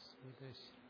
സ്വദേശി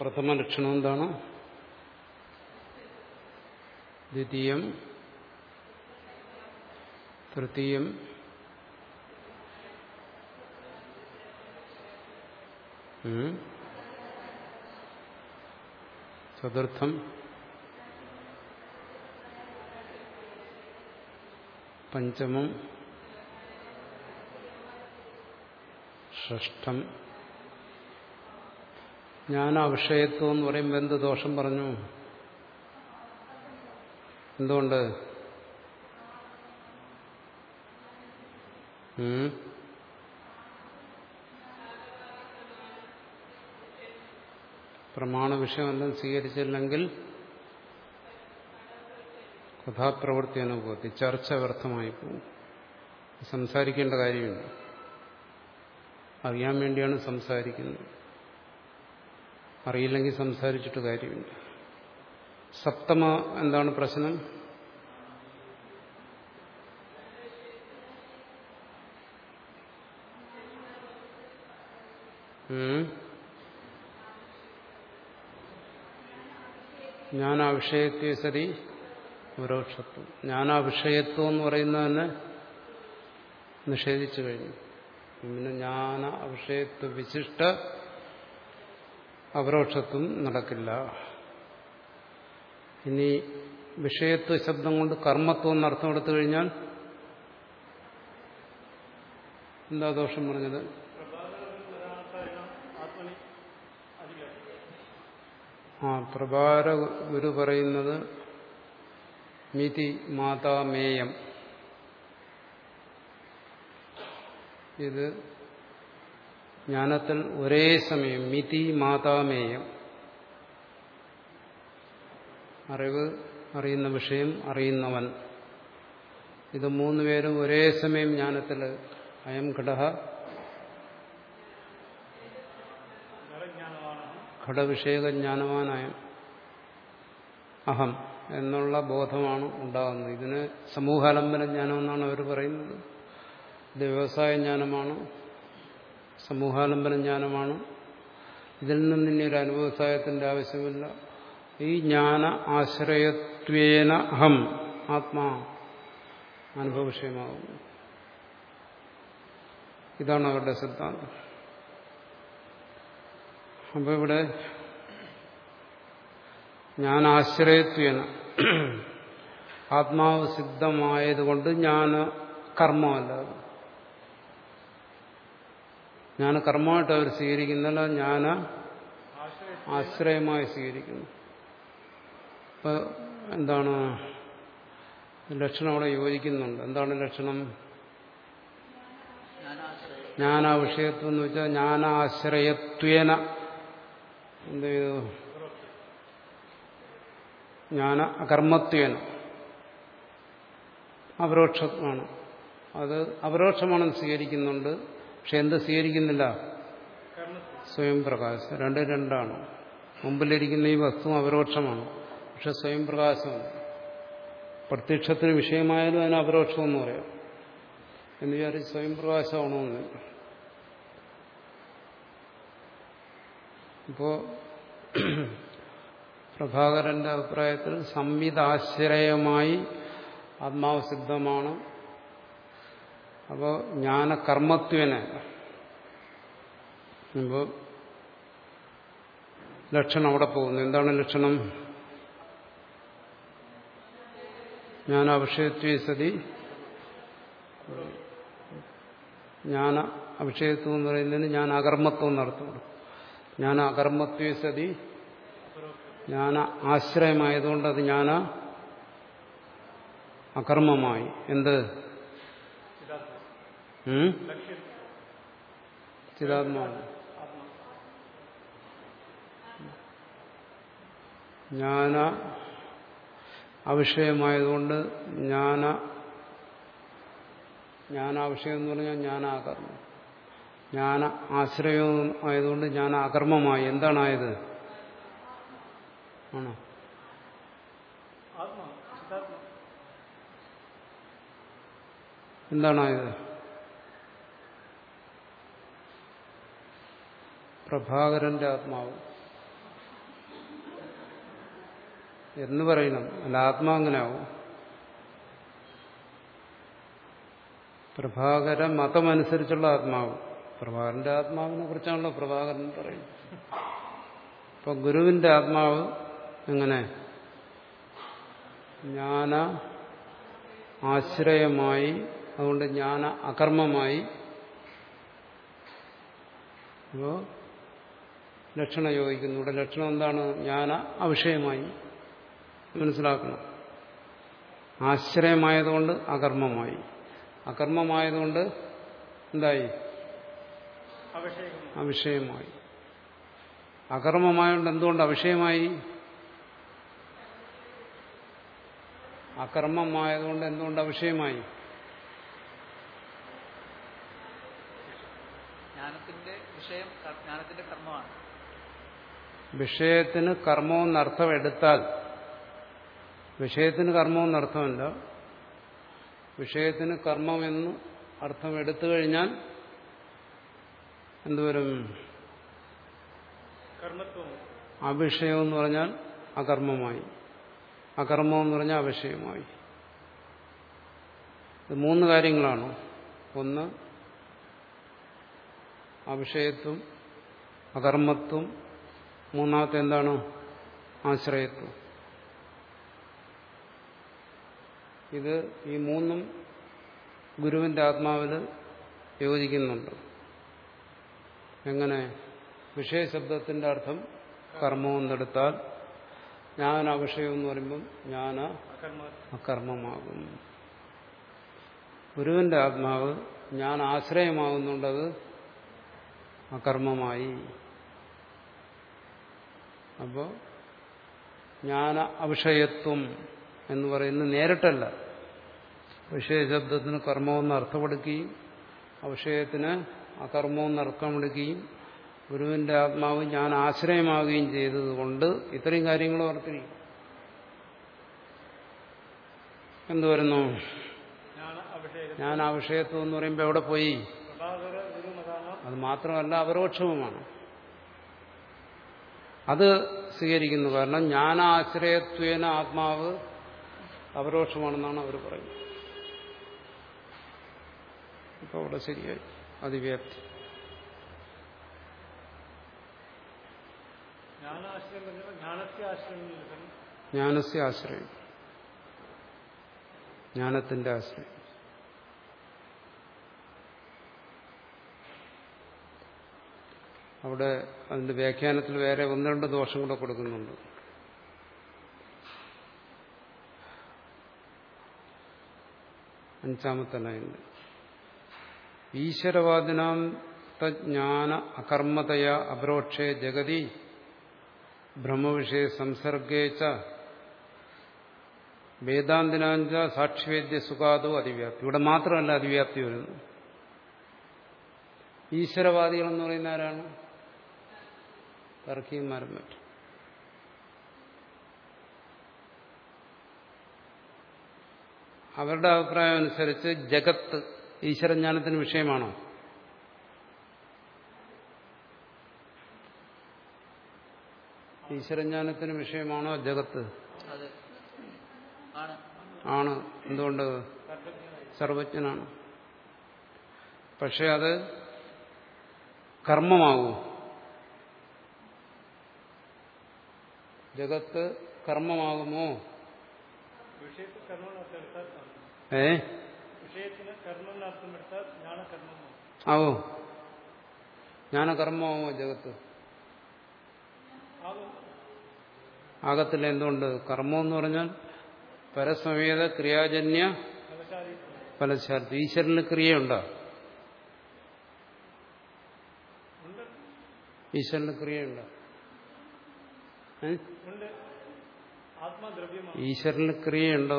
പ്രഥമ ലക്ഷണം എന്താണ്? ദ്വിതീയം. തൃതീയം. ചതുർത്ഥം. പഞ്ചമം. ഷഷ്ടം ജ്ഞാനാവിഷയത്വം എന്ന് പറയുമ്പോൾ എന്ത് ദോഷം പറഞ്ഞു? എന്തുകൊണ്ട്? പ്രമാണ വിഷയമെല്ലാം സ്വീകരിച്ചില്ലെങ്കിൽ കഥാപ്രവൃത്തി അനുഭവത്തി ചർച്ച വ്യർത്ഥമായി പോകും. സംസാരിക്കേണ്ട കാര്യമില്ല. അറിയാൻ വേണ്ടിയാണ് സംസാരിക്കുന്നത്. അറിയില്ലെങ്കിൽ സംസാരിച്ചിട്ട് കാര്യമില്ല. സപ്തമ എന്താണ് പ്രശ്നം? ജ്ഞാനാവിഷയത്വ സരി പരോക്ഷത്വം. ജ്ഞാനാവിഷയത്വം എന്ന് പറയുന്നത് തന്നെ നിഷേധിച്ചു കഴിഞ്ഞു. പിന്നെ ജ്ഞാന അവിഷയത്വ വിശിഷ്ട അപരോക്ഷത്വം നടക്കില്ല. ഇനി വിഷയത്വ ശബ്ദം കൊണ്ട് കർമ്മത്വം എന്നർത്ഥം എടുത്തു കഴിഞ്ഞാൽ എന്താ ദോഷം പറഞ്ഞത്? ആ പ്രഭാര ഗുരു പറയുന്നത് മിതി മാതാമേയം. ഇത് ജ്ഞാനത്തിൽ ഒരേ സമയം മിതി മാതാമേയം. അറിവ് അറിയുന്ന വിഷയം അറിയുന്നവൻ. ഇത് മൂന്നുപേരും ഒരേ സമയം ജ്ഞാനത്തിൽ. അയം ഘടഹ ഘടവിഷയക ജ്ഞാനവാനായ. അഹം എന്നുള്ള ബോധമാണ് ഉണ്ടാകുന്നത്. ഇതിന് സമൂഹാലംബന ജ്ഞാനം എന്നാണ് അവർ പറയുന്നത്. ഇത് വ്യവസായ ജ്ഞാനമാണ്. സമൂഹാലംബന ജ്ഞാനമാണ് ഇതിൽ നിന്ന് ഇനി ഒരു അനുഭവസായത്തിന്റെ ആവശ്യമില്ല. ഈ ജ്ഞാന ആശ്രയത്വേന അഹം ആത്മാ അനുഭവ വിഷയമാകുന്നു ഇതാണ് അവരുടെ സിദ്ധാന്തം. അപ്പൊ ഇവിടെ ഞാൻ ആശ്രയത്വേന ആത്മാവ് സിദ്ധമായതുകൊണ്ട് ഞാൻ കർമ്മമല്ല ഞാൻ കർമ്മമായിട്ട് അവർ സ്വീകരിക്കുന്നില്ല ഞാൻ ആശ്രയമായി സ്വീകരിക്കുന്നു. അപ്പോൾ എന്താണ് ലക്ഷണം അവിടെ യോജിക്കുന്നുണ്ട്. എന്താണ് ലക്ഷണം? ജ്ഞാന വിഷയത്വം എന്ന് വെച്ചാൽ ജ്ഞാനാശ്രയത്വേന. എന്ത് ചെയ്തു? ജ്ഞാന അകർമ്മത്വേന അപരോക്ഷമാണ്. അത് അപരോക്ഷമാണെന്ന് സ്വീകരിക്കുന്നുണ്ട്. പക്ഷെ എന്ത് സ്വീകരിക്കുന്നില്ല? സ്വയം പ്രകാശം. രണ്ട് രണ്ടാണ്. മുമ്പിലിരിക്കുന്ന ഈ വസ്തു അപരോക്ഷമാണ്. പക്ഷെ സ്വയം പ്രകാശമാണ് പ്രത്യക്ഷത്തിന് വിഷയമായാലും അതിന് അപരോക്ഷമെന്ന് പറയാം. എന്ന് വിചാരിച്ച് സ്വയം പ്രകാശമാണോന്ന്. ഇപ്പോ പ്രഭാകരന്റെ അഭിപ്രായത്തിൽ സംവിധാശ്രയമായി ആത്മാവ് സിദ്ധമാണ്. അപ്പോൾ ജ്ഞാനകർമ്മത്വനെ. ഇപ്പോൾ ലക്ഷണം അവിടെ പോകുന്നു. എന്താണ് ലക്ഷണം? ജ്ഞാന അഭിഷേകത്വ സതി ജ്ഞാന അഭിഷേകത്വം എന്ന് പറയുന്നതിന് ഞാൻ അകർമ്മത്വം നടത്തുന്നു ഞാൻ അകർമ്മത്വ സതി ജ്ഞാന ആശ്രയമായതുകൊണ്ട് അത് ജ്ഞാന അകർമ്മമായി. എന്ത്? ചിതാത്മാവ് ജ്ഞാന അവിഷയമായതുകൊണ്ട് ജ്ഞാന ജ്ഞാനാവിഷയം എന്ന് പറഞ്ഞാൽ ജ്ഞാനാകർമ്മം. ജ്ഞാന ആശ്രയം ആയതുകൊണ്ട് ജ്ഞാന അകർമ്മമായി എന്താണായത്? ആണോ? എന്താണായത്? പ്രഭാകരന്റെ ആത്മാവ്. എന്ന് പറയണം. അല്ല ആത്മാ അങ്ങനെ ആവും പ്രഭാകര മതമനുസരിച്ചുള്ള ആത്മാവ്. പ്രഭാകരന്റെ ആത്മാവിനെ കുറിച്ചാണല്ലോ പ്രഭാകരൻ പറയുന്നത്. ഇപ്പൊ ഗുരുവിന്റെ ആത്മാവ് എങ്ങനെ? ജ്ഞാന ആശ്രയമായി അതുകൊണ്ട് ജ്ഞാന അകർമ്മമായി. ലക്ഷണം യോഗിക്കുന്നു ഇവിടെ ലക്ഷണം എന്താണ്? ജ്ഞാന അവിഷയമായി. മനസ്സിലാക്കണം. ആശ്രയമായതുകൊണ്ട് അകർമ്മമായി. അകർമ്മമായതുകൊണ്ട് എന്തായി? അവിഷയമായി. അകർമ്മമായതുകൊണ്ട് എന്തുകൊണ്ട് അവിഷയമായി? അകർമ്മമായതുകൊണ്ട് എന്തുകൊണ്ട് അവിഷയമായി? ജ്ഞാനത്തിന്റെ വിഷയം ജ്ഞാനത്തിന്റെ കർമ്മമാണ്. വിഷയത്തിന് കർമ്മമെന്നർത്ഥം എടുത്താൽ വിഷയത്തിന് കർമ്മമെന്നർത്ഥമല്ല വിഷയത്തിന് കർമ്മമെന്ന് അർത്ഥം എടുത്തു കഴിഞ്ഞാൽ എന്തുവരും? അവിഷയം എന്ന് പറഞ്ഞാൽ അകർമ്മമായി. അകർമ്മം എന്ന് പറഞ്ഞാൽ അവിഷയമായി. ഇത് മൂന്ന് കാര്യങ്ങളാണ്. ഒന്ന് അവിഷയത്വം അകർമ്മത്വം മൂന്നാമത്തെ എന്താണ്? ആശ്രയത്വം. ഇത് ഈ മൂന്നും ഗുരുവിന്റെ ആത്മാവിൽ യോജിക്കുന്നുണ്ട്. എങ്ങനെ? വിഷയശബ്ദത്തിന്റെ അർത്ഥം കർമ്മം കർമ്മമെന്നെടുത്താൽ ഞാൻ അവിഷയം എന്ന് പറയുമ്പം ഞാൻ അകർമ്മമാകും. ഗുരുവിന്റെ ആത്മാവ് ഞാൻ ആശ്രയമാകുന്നുണ്ടത് അകർമ്മമായി. അപ്പോൾ ജ്ഞാന അവിഷയത്വം എന്ന് പറയുന്നത് നേരിട്ടല്ല. വിഷയശബ്ദത്തിന് കർമ്മമെന്ന് അർത്ഥമെടുക്കുകയും അവിഷയത്തിന് അകർമ്മമെന്ന് അർത്ഥമെടുക്കുകയും ഗുരുവിന്റെ ആത്മാവ് ഞാൻ ആശ്രയമാവുകയും ചെയ്തതുകൊണ്ട് ഇത്രയും കാര്യങ്ങൾ ഓർത്തിരിക്കും. എന്തു വരുന്നു ഞാൻ ആ വിഷയത്വം എന്ന് പറയുമ്പോൾ എവിടെ പോയി? അത് മാത്രമല്ല അപരോക്ഷവുമാണ്. അത് സ്വീകരിക്കുന്നു. കാരണം ജ്ഞാനാശ്രയത്വേന ആത്മാവ് അപരോക്ഷമാണെന്നാണ് അവർ പറയുന്നത്. ഇപ്പൊ അവിടെ ശരിയായി. അതിവ്യാപ്തി. ജ്ഞാനസ്യ ആശ്രയം. ജ്ഞാനത്തിന്റെ ആശ്രയം. അവിടെ അതിന്റെ വ്യാഖ്യാനത്തിൽ വേറെ ഒന്ന് രണ്ട് ദോഷം കൂടെ കൊടുക്കുന്നുണ്ട്. അഞ്ചാമത്തെ ലൈനിൽ ഈശ്വരവാദിനാം തജ്ഞാന അകർമ്മതയ അപരോക്ഷേ ജഗതി ബ്രഹ്മവിഷയ സംസർഗേ ച വേദാന്തിനാഞ്ച സാക്ഷിവേദ്യ സുഖാദോ അതിവ്യാപ്തി. ഇവിടെ മാത്രമല്ല അതിവ്യാപ്തി വരുന്നു ഈശ്വരവാദികൾ എന്ന് പറയുന്ന ആരാണ്? തർക്കിയന്മാരും മറ്റും. അവരുടെ അഭിപ്രായം അനുസരിച്ച് ജഗത്ത് ഈശ്വരജ്ഞാനത്തിന് വിഷയമാണോ? ഈശ്വരജ്ഞാനത്തിന് വിഷയമാണോ ജഗത്ത്? ആണ്. എന്തുകൊണ്ട്? സർവജ്ഞനാണ്. പക്ഷെ അത് കർമ്മമാകൂ. ജഗത്ത് കർമ്മമാകുമോ? ഏ? ആവോ. ജ്ഞാനകർമ്മമാകുമോ ജഗത്ത്? ആകത്തില്ല എന്തുകൊണ്ട്? കർമ്മം എന്ന് പറഞ്ഞാൽ പരസമേത ക്രിയാജന്യ ഫലശാലി ഈശ്വരന് ക്രിയയുണ്ടോ? ഈശ്വരന് ക്രിയയുണ്ടോ? ഈശ്വരന് ക്രിയയുണ്ടോ?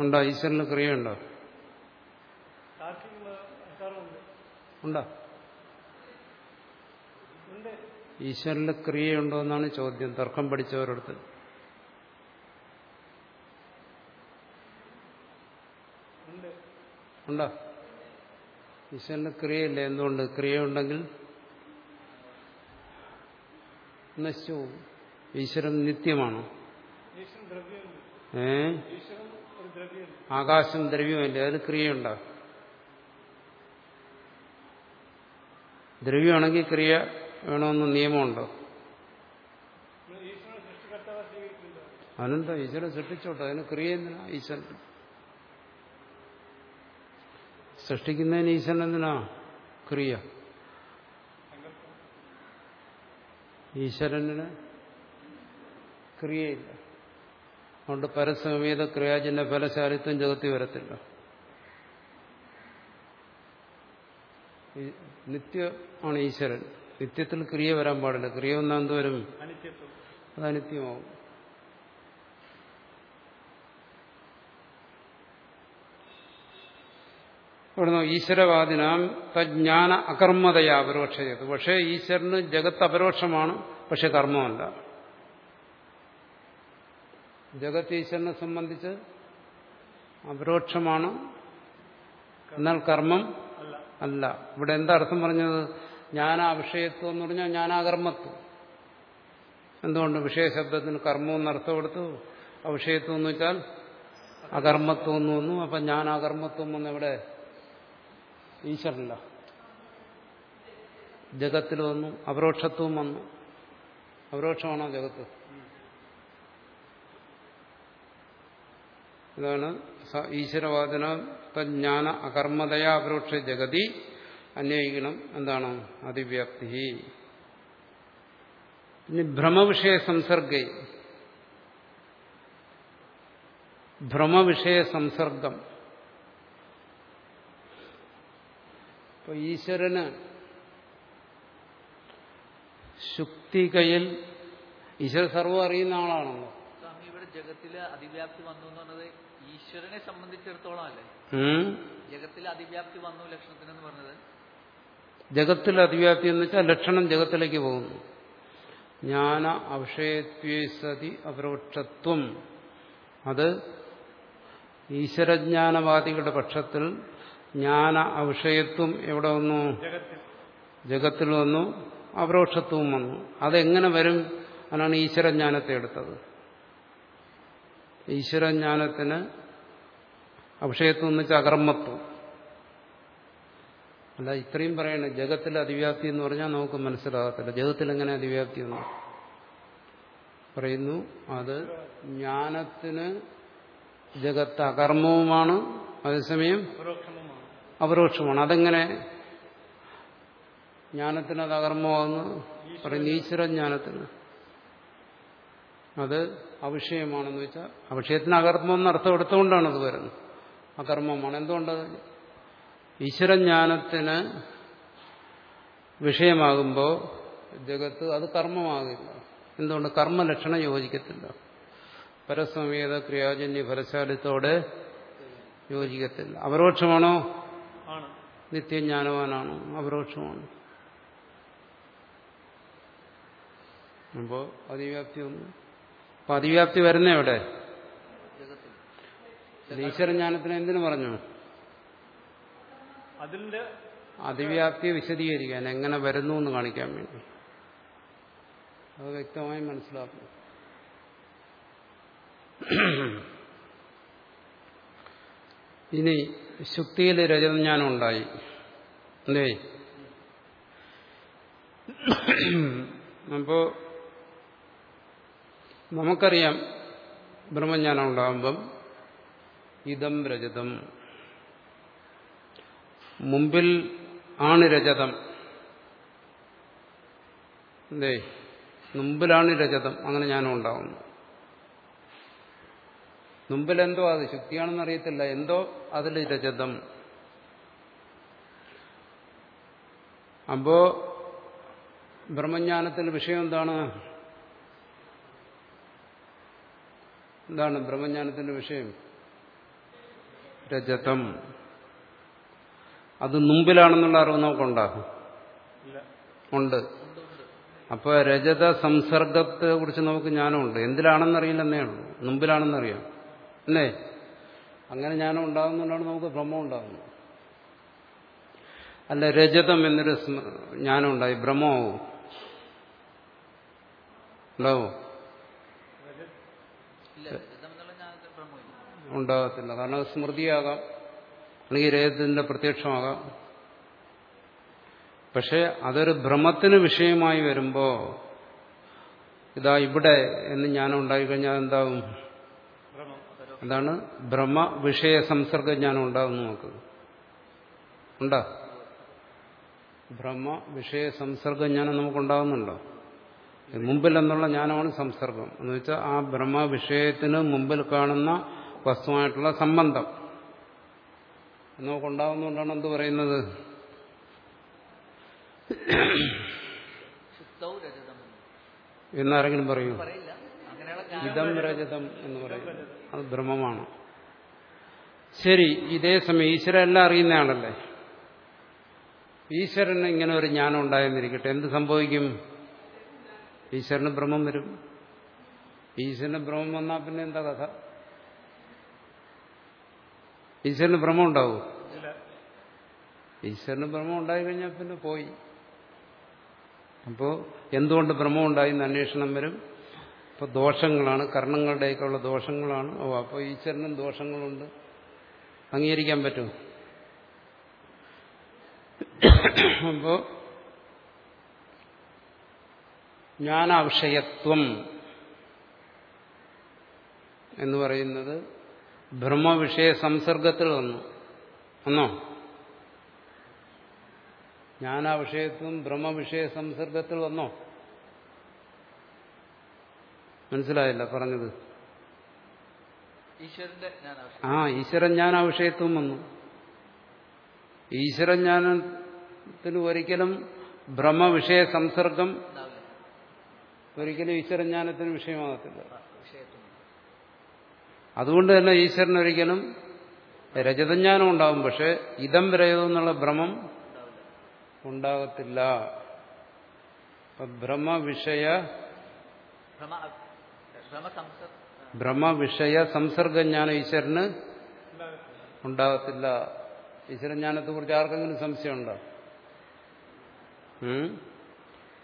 ഉണ്ടോ. ഈശ്വരന് ക്രിയയുണ്ടോ? ഉണ്ടോ? ഈശ്വരന് ക്രിയയുണ്ടോ എന്നാണ് ചോദ്യം. തർക്കം പഠിച്ചവരടുത്ത് ഉണ്ടോ. ഈശ്വരന് ക്രിയയില്ല. എന്തുകൊണ്ട്? ക്രിയ ഉണ്ടെങ്കിൽ നശിച്ചു ഈശ്വരൻ നിത്യമാണ്? ഏ? ആകാശം ദ്രവ്യമല്ലേ അതിന് ക്രിയയുണ്ടോ ദ്രവ്യമാണെങ്കിൽ ക്രിയ വേണമെന്ന് നിയമമുണ്ടോ? അതിനെന്താ? ഈശ്വരൻ സൃഷ്ടിച്ചോട്ടെ. അതിന് ക്രിയ എന്തിനാ? ഈശ്വരൻ. സൃഷ്ടിക്കുന്നതിന് ഈശ്വരൻ എന്തിനാ? ക്രിയ. ഈശ്വരന് ക്രിയയില്ല. അതുകൊണ്ട് പരസമേത ക്രിയാജിന്റെ ഫലശാലിത്വം ജഗത്തി വരത്തില്ല. നിത്യമാണ് ഈശ്വരൻ. നിത്യത്തിൽ ക്രിയ വരാൻ പാടില്ല. ക്രിയ ഒന്നാം തോരും അത് അനിത്യമാവും. ഇവിടുന്ന് ഈശ്വരവാദിനാം തജ്ഞാന അകർമ്മതയ അപരോക്ഷ ചെയ്തു പക്ഷേ ഈശ്വരന് ജഗത്ത് അപരോക്ഷമാണ് പക്ഷെ കർമ്മമല്ല. ജഗത് ഈശ്വരനെ സംബന്ധിച്ച് അപരോക്ഷമാണ് എന്നാൽ കർമ്മം അല്ല. ഇവിടെ എന്താ അർത്ഥം പറഞ്ഞത്? ജ്ഞാനാ വിഷയത്വം എന്ന് പറഞ്ഞാൽ ജ്ഞാനാകർമ്മത്വം. എന്തുകൊണ്ട്? വിഷയശബ്ദത്തിന് കർമ്മം എന്നർത്ഥം കൊടുത്തു അവിഷയത്വം എന്ന് വെച്ചാൽ അകർമ്മത്വം എന്ന് വന്നു. അപ്പം ഞാൻ അകർമ്മത്വം എന്ന് എവിടെ? ഈശ്വരല്ല ജഗത്തിൽ വന്നു അപരോക്ഷത്വം വന്നു. അപരോക്ഷമാണോ ജഗത്ത്? ഇതാണ് ഈശ്വരവാദന തജ്ഞാന അകർമ്മതയാ അപരോക്ഷ ജഗതി. അന്വയിക്കണം എന്താണ്? അതിവ്യാപ്തി. ഇനി ഭ്രമവിഷയ സംസർഗ. ഭ്രമവിഷയ സംസർഗം. ഇപ്പൊ ഈശ്വരന് ശുക്തികയിൽ ഈശ്വര സർവം അറിയുന്ന ആളാണല്ലോ. ഇവിടെ ജഗത്തിലെ അതിവ്യാപ്തി വന്നു എന്ന് പറഞ്ഞത് ഈശ്വരനെ സംബന്ധിച്ചിടത്തോളം അല്ലേ ജഗത്തിലെ അതിവ്യാപ്തി വന്നു ലക്ഷണത്തിനെന്ന് പറഞ്ഞത്? ജഗത്തിലെ അതിവ്യാപ്തി എന്ന് വെച്ചാൽ ലക്ഷണം ജഗത്തിലേക്ക് പോകുന്നു. ജ്ഞാന അവിഷയത്വേസതി അപരോക്ഷത്വം അത് ഈശ്വരജ്ഞാനവാദികളുടെ പക്ഷത്തിൽ ജ്ഞാന അവിഷയത്വം എവിടെ വന്നു? ജഗത്തിൽ വന്നു അപരോക്ഷത്വവും വന്നു. അതെങ്ങനെ വരും? അതാണ് ഈശ്വരജ്ഞാനത്തെ എടുത്തത്. ഈശ്വരജ്ഞാനത്തിന് അവിഷയത്വം എന്ന് വെച്ചാൽ അകർമ്മത്വം. അല്ല ഇത്രയും പറയണേ ജഗത്തിൽ അതിവ്യാപ്തി എന്ന് പറഞ്ഞാൽ നമുക്ക് മനസ്സിലാകത്തില്ല. ജഗത്തിൽ എങ്ങനെ അതിവ്യാപ്തി എന്ന് പറയുന്നു അത് ജ്ഞാനത്തിന് ജഗത്ത് അകർമ്മവുമാണ്. അതേസമയം അപരോക്ഷമാണ് അതെങ്ങനെ? ജ്ഞാനത്തിന് അത് അകർമ്മമാകുന്നു. പറയുന്ന ഈശ്വരജ്ഞാനത്തിന് അത് അവിഷയമാണെന്ന് വെച്ചാൽ അവിഷയത്തിന് അകർമ്മം അർത്ഥം എടുത്തുകൊണ്ടാണ് അത് വരുന്നത്. അകർമ്മമാണ്. എന്തുകൊണ്ടത് ഈശ്വരജ്ഞാനത്തിന് വിഷയമാകുമ്പോൾ ജഗത്ത് അത് കർമ്മമാകില്ല. എന്തുകൊണ്ട്? കർമ്മലക്ഷണം യോജിക്കത്തില്ല. പരസമേത ക്രിയാജന്യ ഫലശാലിത്തോടെ യോജിക്കത്തില്ല. അപരോക്ഷമാണോ നിത്യജ്ഞാനവാനാണ് അപരോക്ഷമാണ്. അപ്പോൾ അതിവ്യാപ്തി ഒന്നും അപ്പൊ അതിവ്യാപ്തി വരുന്ന എവിടെ? ഈശ്വരജ്ഞാനത്തിന് എന്തിനു പറഞ്ഞു? അതിന്റെ അതിവ്യാപ്തിയെ വിശദീകരിക്കാൻ എങ്ങനെ വരുന്നു എന്ന് കാണിക്കാൻ വേണ്ടി. അത് വ്യക്തമായി മനസ്സിലാക്കും ഇനി ശുക്തിയിൽ രജതജ്ഞാനം ഉണ്ടായി അല്ലേ? അപ്പോ നമുക്കറിയാം ബ്രഹ്മജ്ഞാനം ഉണ്ടാകുമ്പം ഇതം രജതം. മുമ്പിൽ ആണ് രജതം. അല്ലേ? മുമ്പിലാണ് രജതം. അങ്ങനെ ഞാനും ഉണ്ടാവുന്നു മുമ്പിൽ എന്തോ അത് ശുക്തിയാണെന്ന് അറിയത്തില്ല. എന്തോ അതിൽ രജതം. അപ്പോ ബ്രഹ്മജ്ഞാനത്തിന്റെ വിഷയം എന്താണ്? എന്താണ് ബ്രഹ്മജ്ഞാനത്തിന്റെ വിഷയം? രജതം. അത് മുമ്പിലാണെന്നുള്ള അറിവ് നമുക്കുണ്ടാകും ഉണ്ട്. അപ്പൊ രജത സംസർഗത്തെ കുറിച്ച് നമുക്ക് ജ്ഞാനമുണ്ട്. എന്തിലാണെന്നറിയില്ലെന്നേ ഉള്ളൂ. മുമ്പിലാണെന്നറിയാം. അല്ലേ? അങ്ങനെ ജ്ഞാനം ഉണ്ടാകുന്നതുകൊണ്ടാണ് നമുക്ക് ഭ്രമം ഉണ്ടാകുന്നത്. അല്ല രജതം എന്നൊരു ജ്ഞാനം ഉണ്ടായി. ഭ്രമമാവോ ഉണ്ടാവോ? ഉണ്ടാകത്തില്ല. കാരണം അത് സ്മൃതിയാകാം. അല്ലെങ്കിൽ രജതത്തിന്റെ പ്രത്യക്ഷമാകാം. പക്ഷെ അതൊരു ഭ്രമത്തിന് വിഷയമായി വരുമ്പോ ഇതാ ഇവിടെ എന്ന് ജ്ഞാനം ഉണ്ടായിക്കഴിഞ്ഞാൽ ഭ്രമം അതാണ് ബ്രഹ്മ വിഷയ സംസർഗ ജ്ഞാനം ഉണ്ടാകും നമുക്ക്. ഉണ്ടോ? ബ്രഹ്മ വിഷയ സംസർഗ ജ്ഞാനം നമുക്കുണ്ടാകുന്നുണ്ടോ? മുമ്പിൽ എന്നുള്ള ജ്ഞാനമാണ് സംസർഗം. എന്ന് വെച്ചാൽ ആ ബ്രഹ്മ വിഷയത്തിന് മുമ്പിൽ കാണുന്ന വസ്തുവായിട്ടുള്ള സംബന്ധം. നമുക്കുണ്ടാവുന്നുണ്ടാണ് എന്ത് പറയുന്നത്. എന്നാരെങ്കിലും പറയൂ. ഇതം രജതം എന്ന് പറയുന്നത് അത് ബ്രഹ്മമാണ്. ശരി ഇതേ സമയം ഈശ്വരൻ എല്ലാം അറിയുന്ന ഈശ്വരന് ഇങ്ങനെ ഒരു ജ്ഞാനം ഉണ്ടായെന്നിരിക്കട്ടെ എന്ത് സംഭവിക്കും? ഈശ്വരന് ബ്രഹ്മം വരും. ഈശ്വരന് ബ്രഹ്മം വന്നാൽ പിന്നെ എന്താ കഥ? ഈശ്വരന് ബ്രഹ്മം ഉണ്ടാവും? ഈശ്വരന് ബ്രഹ്മം ഉണ്ടായി കഴിഞ്ഞാൽ പിന്നെ പോയി. അപ്പോൾ എന്തുകൊണ്ട് ബ്രഹ്മം ഉണ്ടായി എന്ന് അന്വേഷണം വരും? അപ്പോൾ ദോഷങ്ങളാണ് കർണങ്ങളുടെയൊക്കെയുള്ള ദോഷങ്ങളാണ്. ഓ അപ്പോൾ ഈശ്വരനും ദോഷങ്ങളുണ്ട്. അംഗീകരിക്കാൻ പറ്റുമോ? അപ്പോൾ ജ്ഞാനാവിഷയത്വം എന്ന് പറയുന്നത് ബ്രഹ്മവിഷയ സംസർഗത്തിൽ വന്നു. വന്നോ? ജ്ഞാനാവിഷയത്വം ബ്രഹ്മവിഷയ സംസർഗത്തിൽ വന്നോ? മനസ്സിലായില്ല പറഞ്ഞത്. ആ ഈശ്വരജ്ഞാന ആ ഈശ്വരജ്ഞാനാവിഷയത്വം വന്നു. ഈശ്വരജ്ഞാനത്തിന് ഒരിക്കലും ബ്രഹ്മവിഷയ സംസർഗം ഒരിക്കലും ഈശ്വരജ്ഞാനത്തിന് വിഷയമാകത്തില്ല. വിഷയത്വം അതുകൊണ്ട് തന്നെ ഈശ്വരൻ ഒരിക്കലും രജതജ്ഞാനം ഉണ്ടാവും പക്ഷെ ഇതം രജതം എന്നുള്ള ഭ്രമം ഉണ്ടാകത്തില്ല. അപ്പൊ ബ്രഹ്മവിഷയ സംസർഗജ്ഞാനം ഈശ്വരന് ഉണ്ടാകത്തില്ല. ഈശ്വരജ്ഞാനത്തെ കുറിച്ച് ആർക്കെങ്കിലും സംശയമുണ്ടോ?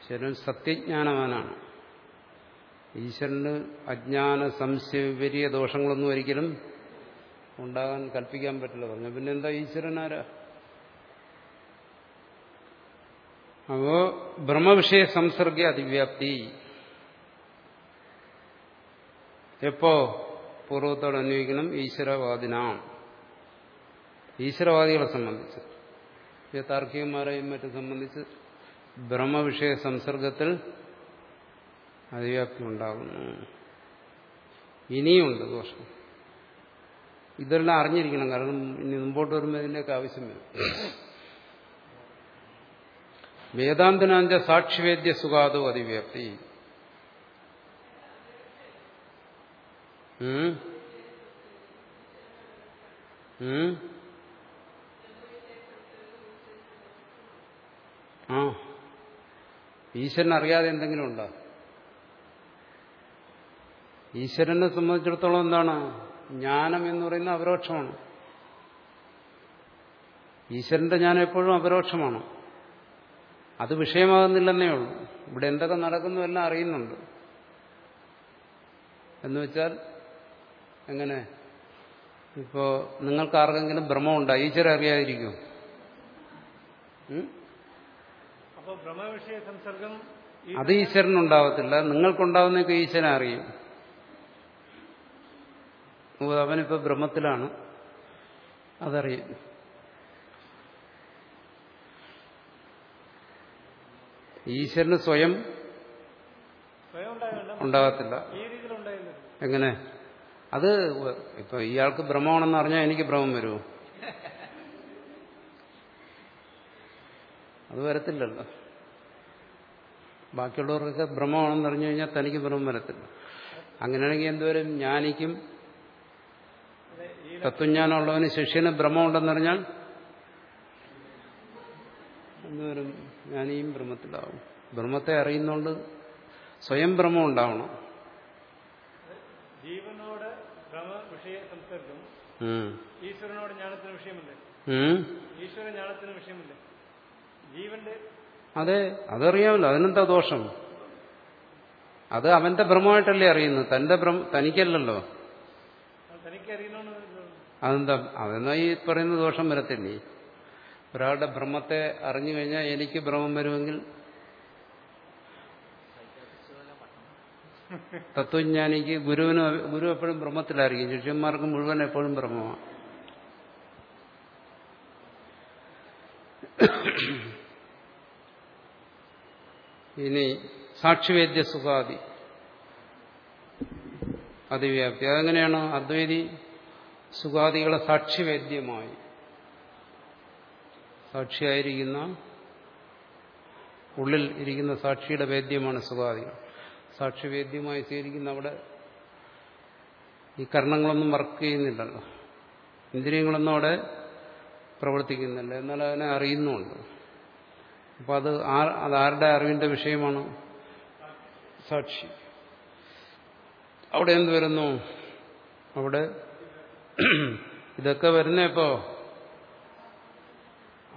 ഈശ്വരൻ സത്യജ്ഞാനവാനാണ്. ഈശ്വരന് അജ്ഞാന സംശയ വിപരീയ ദോഷങ്ങളൊന്നും ഒരിക്കലും ഉണ്ടാകാൻ കൽപ്പിക്കാൻ പറ്റില്ല. പറഞ്ഞു പിന്നെ എന്താ ഈശ്വരൻ ആരാ? അപ്പോ ബ്രഹ്മവിഷയ സംസർഗ അതിവ്യാപ്തി. എപ്പോ? പൂർവത്തോട് അന്വയിക്കണം ഈശ്വരവാദിനാം. ഈശ്വരവാദികളെ സംബന്ധിച്ച്. താർക്കികന്മാരെയും മറ്റും സംബന്ധിച്ച് ബ്രഹ്മവിഷയ സംസർഗത്തിൽ അതിവ്യാപ്തി ഉണ്ടാകുന്നു. ഇനിയുണ്ട് ദോഷം. ഇതെല്ലാം അറിഞ്ഞിരിക്കണം. കാരണം ഇനി മുമ്പോട്ട് വരുമ്പോൾ ഇതിന്റെയൊക്കെ ആവശ്യം വരും. വേദാന്തനാഞ്ച സാക്ഷിവേദ്യ സുഖാതോ അതിവ്യാപ്തി. ആ. ഈശ്വരൻ അറിയാതെ എന്തെങ്കിലും ഉണ്ടോ? ഈശ്വരനെ സംബന്ധിച്ചിടത്തോളം എന്താണ്? ജ്ഞാനം എന്ന് പറയുന്ന അപരോക്ഷമാണ്. ഈശ്വരന്റെ ജ്ഞാനം എപ്പോഴും അപരോക്ഷമാണ്. അത് വിഷയമാകുന്നില്ലെന്നേ ഉള്ളൂ. ഇവിടെ എന്തൊക്കെ നടക്കുന്നു എല്ലാം അറിയുന്നുണ്ട്. എന്ന് വെച്ചാൽ എങ്ങനെ? ഇപ്പോ നിങ്ങൾക്ക് ആർക്കെങ്കിലും ഭ്രമം ഉണ്ടോ ഈശ്വര അറിയാതിരിക്കും അത് ഈശ്വരനുണ്ടാവത്തില്ല. നിങ്ങൾക്കുണ്ടാവുന്നൊക്കെ ഈശ്വരൻ അറിയും. അവനിപ്പോ ബ്രഹ്മത്തിലാണ് അതറിയും. ഈശ്വരന് സ്വയം ഉണ്ടാകത്തില്ല എങ്ങനെ? അത് ഇപ്പൊ ഇയാൾക്ക് ഭ്രമമാണെന്ന് അറിഞ്ഞാൽ എനിക്ക് ഭ്രമം വരുമോ അത് വരത്തില്ലല്ലോ. ബാക്കിയുള്ളവർക്കൊക്കെ ഭ്രമമാണെന്ന് അറിഞ്ഞു കഴിഞ്ഞാൽ തനിക്ക് ഭ്രമം വരത്തില്ല. അങ്ങനെയാണെങ്കിൽ എന്തുവരും? ജ്ഞാനിക്കും തത്വജ്ഞാനമുള്ളവന് ശിഷ്യന് ഭ്രമമുണ്ടെന്നറിഞ്ഞാൽ എന്തുവരും? ജ്ഞാനിയും ഭ്രമത്തിലാവും. ഭ്രമത്തെ അറിയുന്നോണ്ട് സ്വയം ഭ്രമം ഉണ്ടാവണം. ജീവനോട്. ഈശ്വരനോട് ജ്ഞാനത്തിന് വിഷയമില്ലേ. ഈശ്വര ജ്ഞാനത്തിന് വിഷയമില്ലേ ജീവന്റെ അതെ അതറിയാമല്ലോ. അതിനെന്താ ദോഷം? അത് അവന്റെ ഭ്രമമായിട്ടല്ലേ അറിയുന്നത്? തന്റെ ഭ്രമ തനിക്കല്ലല്ലോ. അതെന്താ? അതെന്നാ ഈ പറയുന്ന ദോഷം വരത്തില്ലേ? ഒരാളുടെ ഭ്രമത്തെ അറിഞ്ഞു കഴിഞ്ഞാൽ എനിക്ക് ഭ്രമം വരുമെങ്കിൽ തത്വജ്ഞാനിക്ക് ഗുരുവിന് ഗുരു എപ്പോഴും ബ്രഹ്മത്തിലായിരിക്കും. ശിഷ്യന്മാർക്ക് മുഴുവൻ എപ്പോഴും ബ്രഹ്മമാണ്. ഇനി സാക്ഷിവേദ്യ സുഖാദി. അതിവ്യാപ്തി. അതെങ്ങനെയാണ്? അദ്വൈതി സുഖാദികളെ സാക്ഷിവേദ്യമായി സാക്ഷിയായിരിക്കുന്ന ഉള്ളിൽ ഇരിക്കുന്ന സാക്ഷിയുടെ വേദ്യമാണ് സുഖാദികൾ. സാക്ഷിവേദ്യമായി സ്വീകരിക്കുന്ന അവിടെ ഈ കർണങ്ങളൊന്നും വർക്ക് ചെയ്യുന്നില്ലല്ലോ. ഇന്ദ്രിയങ്ങളൊന്നും അവിടെ പ്രവർത്തിക്കുന്നില്ല. എന്നാൽ അതിനെ അറിയുന്നുണ്ട് അപ്പോൾ അത് അതാരുടെ അറിവിന്റെ വിഷയമാണ്? സാക്ഷി. അവിടെ എന്ത് വരുന്നു? അവിടെ ഇതൊക്കെ വരുന്നപ്പോ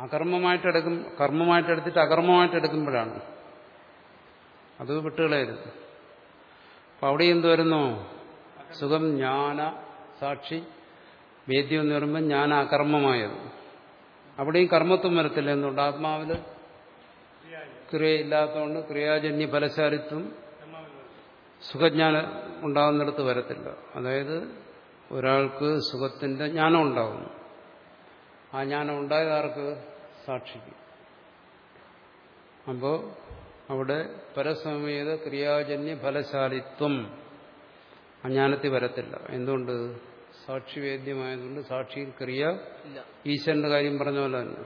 അകർമ്മമായിട്ടെടുക്കും കർമ്മമായിട്ടെടുത്തിട്ട് അകർമ്മമായിട്ടെടുക്കുമ്പോഴാണ് അത് വിട്ടുകളയരുത്. അപ്പൊ അവിടെ എന്ത് വരുന്നു? സുഖം ജ്ഞാന സാക്ഷി വേദ്യം എന്ന് പറയുമ്പോൾ ജ്ഞാന അകർമ്മമായത്. അവിടെയും കർമ്മത്വം വരത്തില്ല എന്തുകൊണ്ട്? ആത്മാവിൽ ക്രിയയില്ലാത്തതുകൊണ്ട് ക്രിയാജന്യ ഫലശാലിത്വം സുഖജ്ഞാനം ഉണ്ടാകുന്നിടത്ത് വരത്തില്ല. അതായത് ഒരാൾക്ക് സുഖത്തിന്റെ ജ്ഞാനം ഉണ്ടാകുന്നു. ആ ജ്ഞാനം ഉണ്ടായത് ആർക്ക്? സാക്ഷിക്ക്. അപ്പോൾ അവിടെ പരസമേത ക്രിയാജന്യ ഫലശാലിത്വം. അജ്ഞാനത്തിൽ വരത്തില്ല. എന്തുകൊണ്ട്? സാക്ഷിവേദ്യമായതുകൊണ്ട് സാക്ഷിയിൽ ക്രിയ ഇല്ല. ഈശ്വരന്റെ കാര്യം പറഞ്ഞ പോലെ തന്നെ.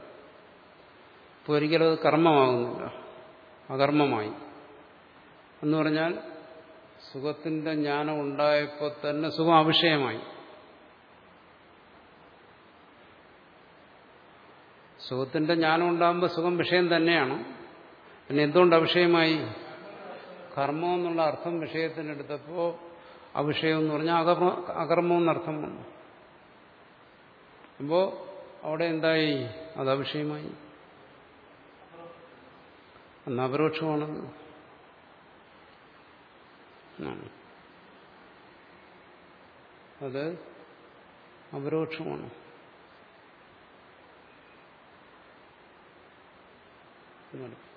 ഇപ്പോൾ ഒരിക്കലും അത് കർമ്മമാകുന്നില്ല. അകർമ്മമായി. എന്ന് പറഞ്ഞാൽ സുഖത്തിന്റെ ജ്ഞാനം ഉണ്ടായപ്പോൾ തന്നെ സുഖം അവിഷയമായി. സുഖത്തിന്റെ ജ്ഞാനം ഉണ്ടാകുമ്പോൾ സുഖം വിഷയം തന്നെയാണ്. പിന്നെ എന്തുകൊണ്ട് അവിഷയമായി? കർമ്മം എന്നുള്ള അർത്ഥം വിഷയത്തിനെടുത്തപ്പോൾ അവിഷയം എന്ന് പറഞ്ഞാൽ അകർമ്മ അകർമ്മം എന്നർത്ഥം വന്നു. അപ്പോ അവിടെ എന്തായി? അത് അവിഷയമായി. അന്ന് അപരോക്ഷമാണത്. അത് അപരോക്ഷമാണ്. എന്നാണ്.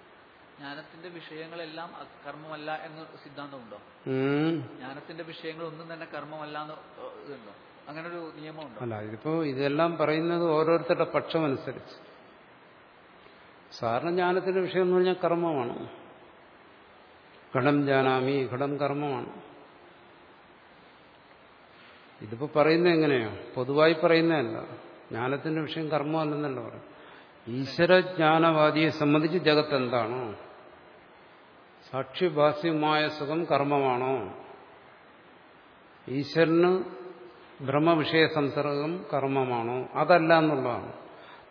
ജ്ഞാനത്തിന്റെ വിഷയങ്ങളെല്ലാം കർമ്മമല്ല എന്ന് സിദ്ധാന്തമുണ്ടോ. ജ്ഞാനത്തിന്റെ വിഷയങ്ങൾ ഒന്നും തന്നെ കർമ്മമല്ല എന്ന് ഇതുണ്ടോ? അങ്ങനെ ഒരു നിയമമുണ്ടോ? അല്ല ഇതിപ്പോ ഇതെല്ലാം പറയുന്നത് ഓരോരുത്തരുടെ പക്ഷമനുസരിച്ച്. സാറിന് ജ്ഞാനത്തിന്റെ വിഷയം എന്ന് പറഞ്ഞാൽ കർമ്മമാണ്. ഘടം ജാനാമി ഘടം കർമ്മമാണ്. ഇതിപ്പോ പറയുന്നത് എങ്ങനെയാ? പൊതുവായി പറയുന്നതല്ല. ജ്ഞാനത്തിന്റെ വിഷയം കർമ്മമല്ലെന്നല്ല പറയും ഈശ്വരജ്ഞാനവാദിയെ സംബന്ധിച്ച് ജഗത്ത് എന്താണോ സാക്ഷിഭാസ്യമായ സുഖം കർമ്മമാണോ? ഈശ്വരന് ബ്രഹ്മവിഷയ സംസർഗം കർമ്മമാണോ? അതല്ല എന്നുള്ളതാണ്.